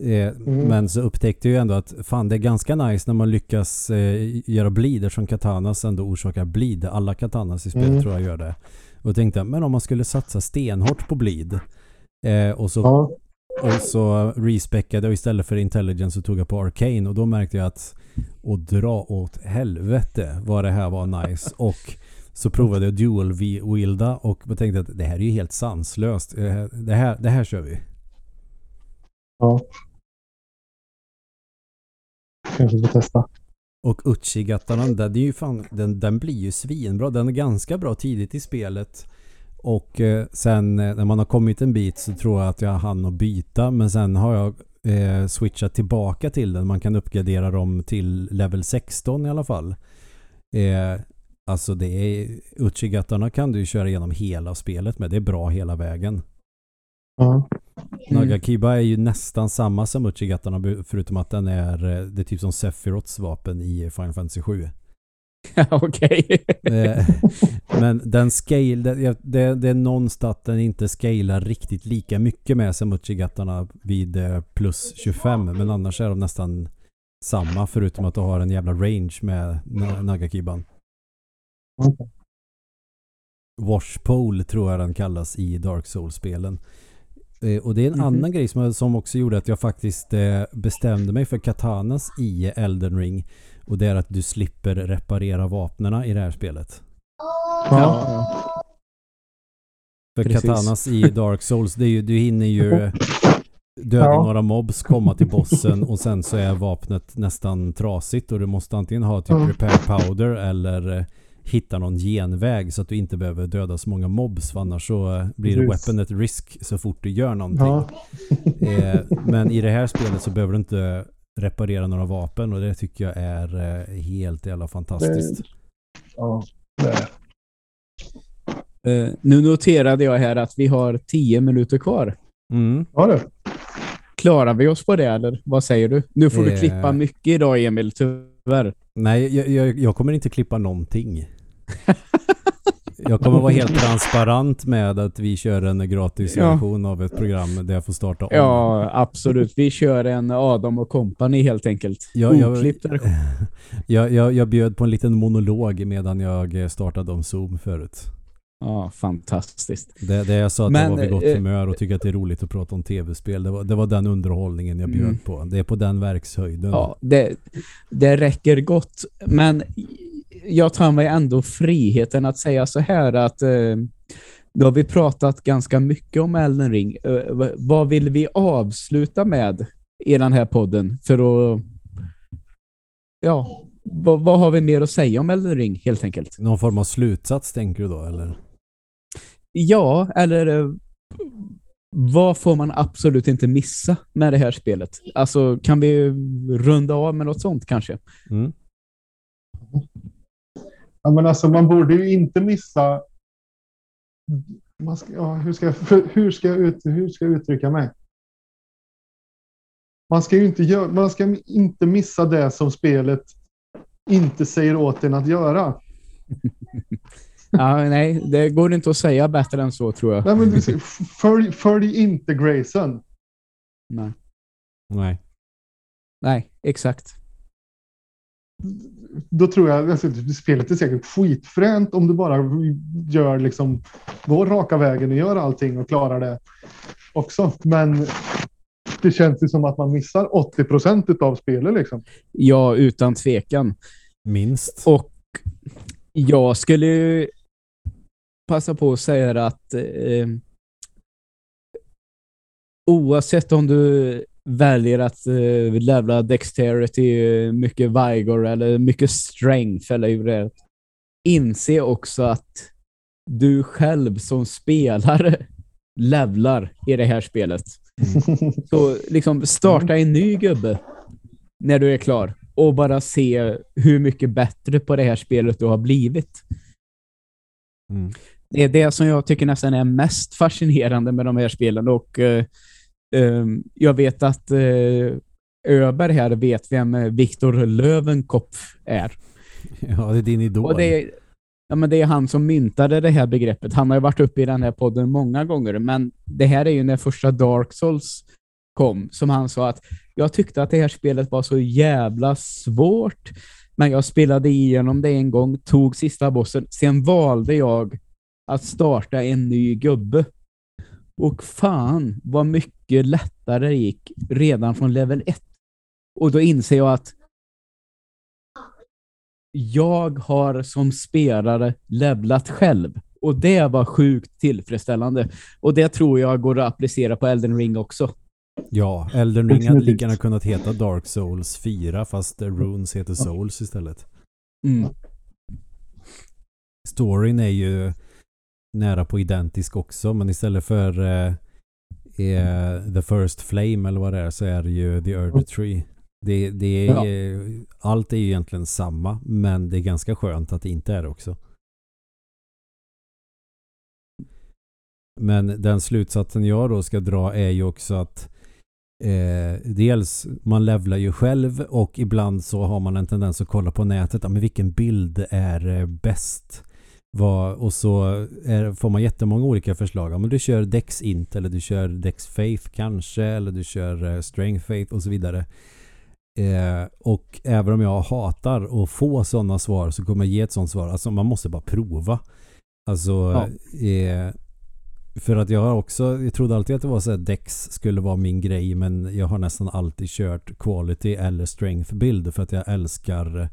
Eh, Mm. Men så upptäckte jag ändå att fan det är ganska nice när man lyckas eh, göra bleeder som katanas ändå orsakar bleed. Alla katanas i spelet Mm. tror jag gör det. Och jag tänkte men om man skulle satsa stenhårt på bleed eh, och så Ja. och så respeckade jag istället för intelligence så tog jag på arcane och då märkte jag att och dra åt helvete vad det här var nice och så provade jag dual wielda och tänkte att det här är ju helt sanslöst. Eh, Det här, det här kör vi. Ja. Kanske får testa. Och Uchigattarna, den, är ju fan, den, den blir ju svinbra. Den är ganska bra tidigt i spelet. Och eh, sen eh, när man har kommit en bit så tror jag att jag hann att byta. Men sen har jag eh, switchat tillbaka till den. Man kan uppgradera dem till level 16 i alla fall. Eh, alltså det är Uchigattarna kan du köra igenom hela spelet med. Det är bra hela vägen. Ja. Mm. Nagakiba är ju nästan samma som Uchigattarna förutom att den är, eh, det är typ som Sephiroths vapen i Final Fantasy 7. Okej. Eh, Men den scale, det, det, det är någon stat den inte scalar riktigt lika mycket med som Uchigattarna vid eh, plus 25 men annars är de nästan samma förutom att du har en jävla range med Na- Nagakiban. Okej. Washpole tror jag den kallas i Dark Souls-spelen. Eh, och det är en Mhm. annan grej som, som också gjorde att jag faktiskt eh, bestämde mig för katanas i Elden Ring. Och det är att du slipper reparera vapnena i det här spelet. Ja. För Precis. katanas i Dark Souls, det är ju, du hinner ju döda Ja. några mobs, komma till bossen och sen så är vapnet nästan trasigt och du måste antingen ha typ repair powder eller eh, hitta någon genväg så att du inte behöver döda så många mobs för annars så eh, blir det Precis. weapon ett risk så fort du gör någonting. Ja. Eh, men i det här spelet så behöver du inte reparera några vapen och det tycker jag är eh, helt jävla fantastiskt. ja. Det. Eh, nu noterade jag här att vi har 10 minuter kvar. Mm. Ja, det. Klarar vi oss på det eller vad säger du? Nu får du Eh. klippa mycket idag Emil, tyvärr. Nej, jag, jag, jag kommer inte klippa någonting. Jag kommer vara helt transparent med att vi kör en gratis Ja. version av ett program där jag får starta om. Ja, absolut. Vi kör en Adam och Company helt enkelt. Jag, jag, jag, jag, jag bjöd på en liten monolog medan jag startade om Zoom förut. Ja, fantastiskt. Det, det jag sa att Men, jag var vid gott eh, humör och tycker att det är roligt att prata om tv-spel. Det var, det var den underhållningen jag bjöd Mm. på. Det är på den verkshöjden. Ja, det, det räcker gott. Men jag tar mig ändå friheten att säga så här att eh, då har vi pratat ganska mycket om Elden Ring. Eh, vad vill vi avsluta med i den här podden för att ja, vad, vad har vi mer att säga om Elden Ring helt enkelt? Någon form av slutsats tänker du då, eller? Ja, eller eh, vad får man absolut inte missa med det här spelet? Alltså, kan vi runda av med något sånt kanske? Mm. Ja, men alltså, man borde ju inte missa... Man ska, ja, hur, ska jag, hur, ska jag ut, hur ska jag uttrycka mig? Man ska ju inte, gö- man ska inte missa det som spelet inte säger åt en att göra. Ja, nej, det går inte att säga bättre än så tror jag. Nej, men, följ, följ inte Grayson. Nej, Nej. nej exakt. Då tror jag alltså, spelet är säkert skitfränt om du bara gör liksom, går raka vägen och gör allting och klarar det också. Men det känns ju som att man missar 80 procent av spelet liksom. Ja, utan tvekan. Minst. Och jag skulle ju passa på att säga att eh, oavsett om du väljer att eh, levla dexterity, eh, mycket vigor eller mycket strength eller hur det är, inse också att du själv som spelare levlar i det här spelet. Så liksom starta en ny gubbe när du är klar och bara se hur mycket bättre på det här spelet du har blivit. Mm. Det är det som jag tycker nästan är mest fascinerande med de här spelen och eh, jag vet att eh, Öberg här vet vem eh, Viktor Löwenkopf är. Ja, det är din idol. Det ja, men det är han som myntade det här begreppet. Han har ju varit uppe i den här podden många gånger, men det här är ju när första Dark Souls kom, som han sa att jag tyckte att det här spelet var så jävla svårt, men jag spelade igenom det en gång, tog sista bossen, sen valde jag att starta en ny gubbe. Och fan vad mycket lättare det gick redan från level 1. Och då inser jag att jag har som spelare levlat själv. Och det var sjukt tillfredsställande. Och det tror jag går att applicera på Elden Ring också. Ja, Elden Ring hade lika gärna kunnat heta Dark Souls 4 fast Runes heter Souls istället. Mm. Storyn är ju nära på identisk också men istället för eh, eh, The First Flame eller vad det är så är det ju The Earth Tree. Det, det är, Ja. Allt är ju egentligen samma men det är ganska skönt att det inte är det också. Men den slutsatsen jag då ska dra är ju också att eh, dels man levlar ju själv och ibland så har man en tendens att kolla på nätet. Ja, men vilken bild är eh, bäst? Vad, och så är, får man jättemånga olika förslag. Ja, men du kör Dex Int eller du kör Dex Faith kanske eller du kör eh, Strength Faith och så vidare. Eh, och även om jag hatar att få sådana svar så kommer jag ge ett sådant svar. Alltså man måste bara prova. Alltså eh, för att jag har också, jag trodde alltid att det var så här Dex skulle vara min grej men jag har nästan alltid kört quality eller strength bild för att jag älskar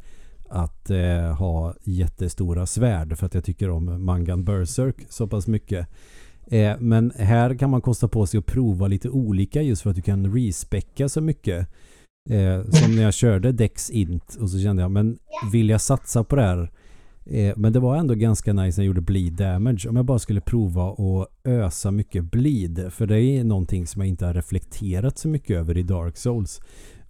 att eh, ha jättestora svärd för att jag tycker om Mangan Berserk så pass mycket. Eh, men här kan man kosta på sig att prova lite olika just för att du kan respecka så mycket. Eh, som när jag körde Dex Int och så kände jag men vill jag satsa på det här Eh, men det var ändå ganska nice när jag gjorde bleed damage. Om jag bara skulle prova att ösa mycket bleed. För det är någonting som jag inte har reflekterat så mycket över i Dark Souls.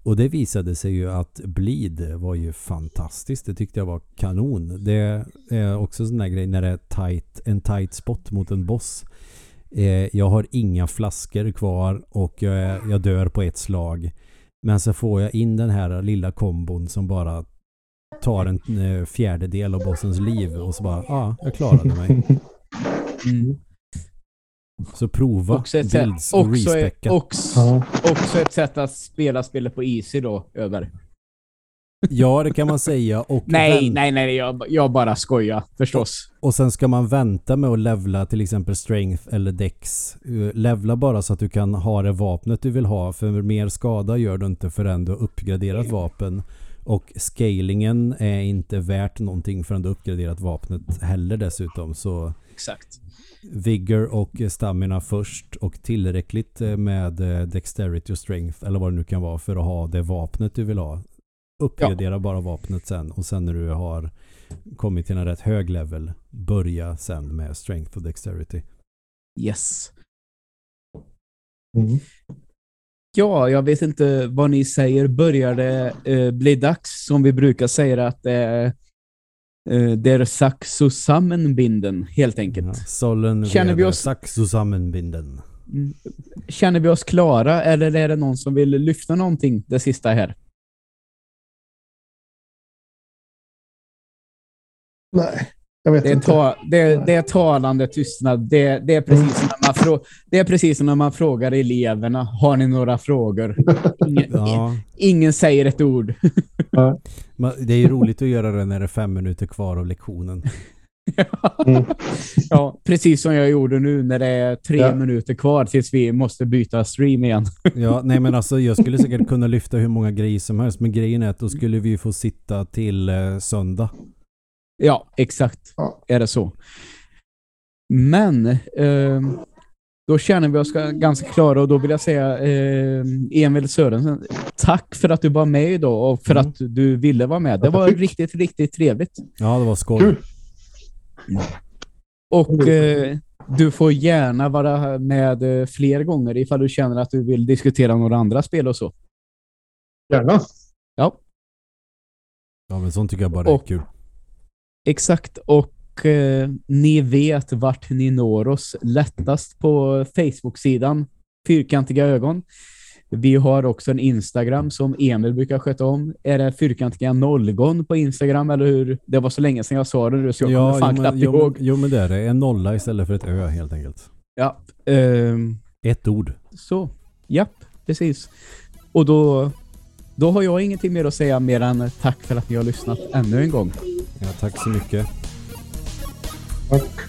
Och det visade sig ju att bleed var ju fantastiskt. Det tyckte jag var kanon. Det är också en sån där grej när det är tight, en tight spot mot en boss. Eh, jag har inga flaskor kvar och jag, är, jag dör på ett slag. Men så får jag in den här lilla kombon som bara tar en eh, fjärdedel av bossens liv och så bara, ja, ah, jag klarade mig. Mm. Så prova Också, ett sätt, builds och respecka. också, också ett sätt att spela spelet på easy då, Öberg. Ja, det kan man säga. Och Nej, nej, nej, jag, jag bara skojar förstås. Och sen ska man vänta med att levla till exempel strength eller dex. Uh, Levla bara så att du kan ha det vapnet du vill ha. För mer skada gör du inte förrän du har uppgraderat vapen. Och scalingen är inte värt någonting förrän du har uppgraderat vapnet heller dessutom. Så Exakt. Vigor och stamina först och tillräckligt eh, med eh, dexterity och strength eller vad det nu kan vara för att ha det vapnet du vill ha. Uppgradera bara vapnet sen och sen när du har kommit till en rätt hög level börja sen med strength och dexterity. Yes. Mm. Ja, jag vet inte vad ni säger. Börjar det eh, bli dags som vi brukar säga att det är eh, der Saxo sammanbinden helt enkelt. Ja. Känner vi oss- saxo sammanbinden. Mm. Känner vi oss klara eller är det någon som vill lyfta någonting det sista här? Nej, Det är, inte. ta, det, det är talande tystnad. Det, det, är precis som när man frå, det är precis som när man frågar eleverna. Har ni några frågor? Ingen, Ja, ingen säger ett ord. men det är ju roligt att göra det när det är fem minuter kvar av lektionen. Mm. ja, precis som jag gjorde nu när det är tre Ja. minuter kvar tills vi måste byta stream igen. Ja, nej men alltså jag skulle säkert kunna lyfta hur många grejer som helst men grejen är att då skulle vi få sitta till eh, söndag. Ja, exakt. Ja. Är det så. Men ehm, då känner vi oss ganska klara och då vill jag säga ehm, Emil Sörensen, tack för att du var med idag och för Mm. att du ville vara med. Det Ja, var riktigt, riktigt trevligt. Ja, det var skoj. Och eh, du får gärna vara med eh, fler gånger ifall du känner att du vill diskutera några andra spel och så. Gärna. Ja, men sånt tycker jag bara är Och- kul. Exakt, och eh, ni vet vart ni når oss lättast på Facebook-sidan Fyrkantiga ögon. Vi har också en Instagram som Emil brukar sköta om. Är det Fyrkantiga nollgon på Instagram eller hur? Det var så länge sedan jag sa det nu så jag Ja, kommer fan jo, knappt men, jo, ihåg. jo men det är det. En nolla istället för ett ö helt enkelt. Ja, ehm, Ett ord. så. Japp, precis. Och då, då har jag ingenting mer att säga mer än tack för att ni har lyssnat ännu en gång. Ja, tack så mycket. Tack.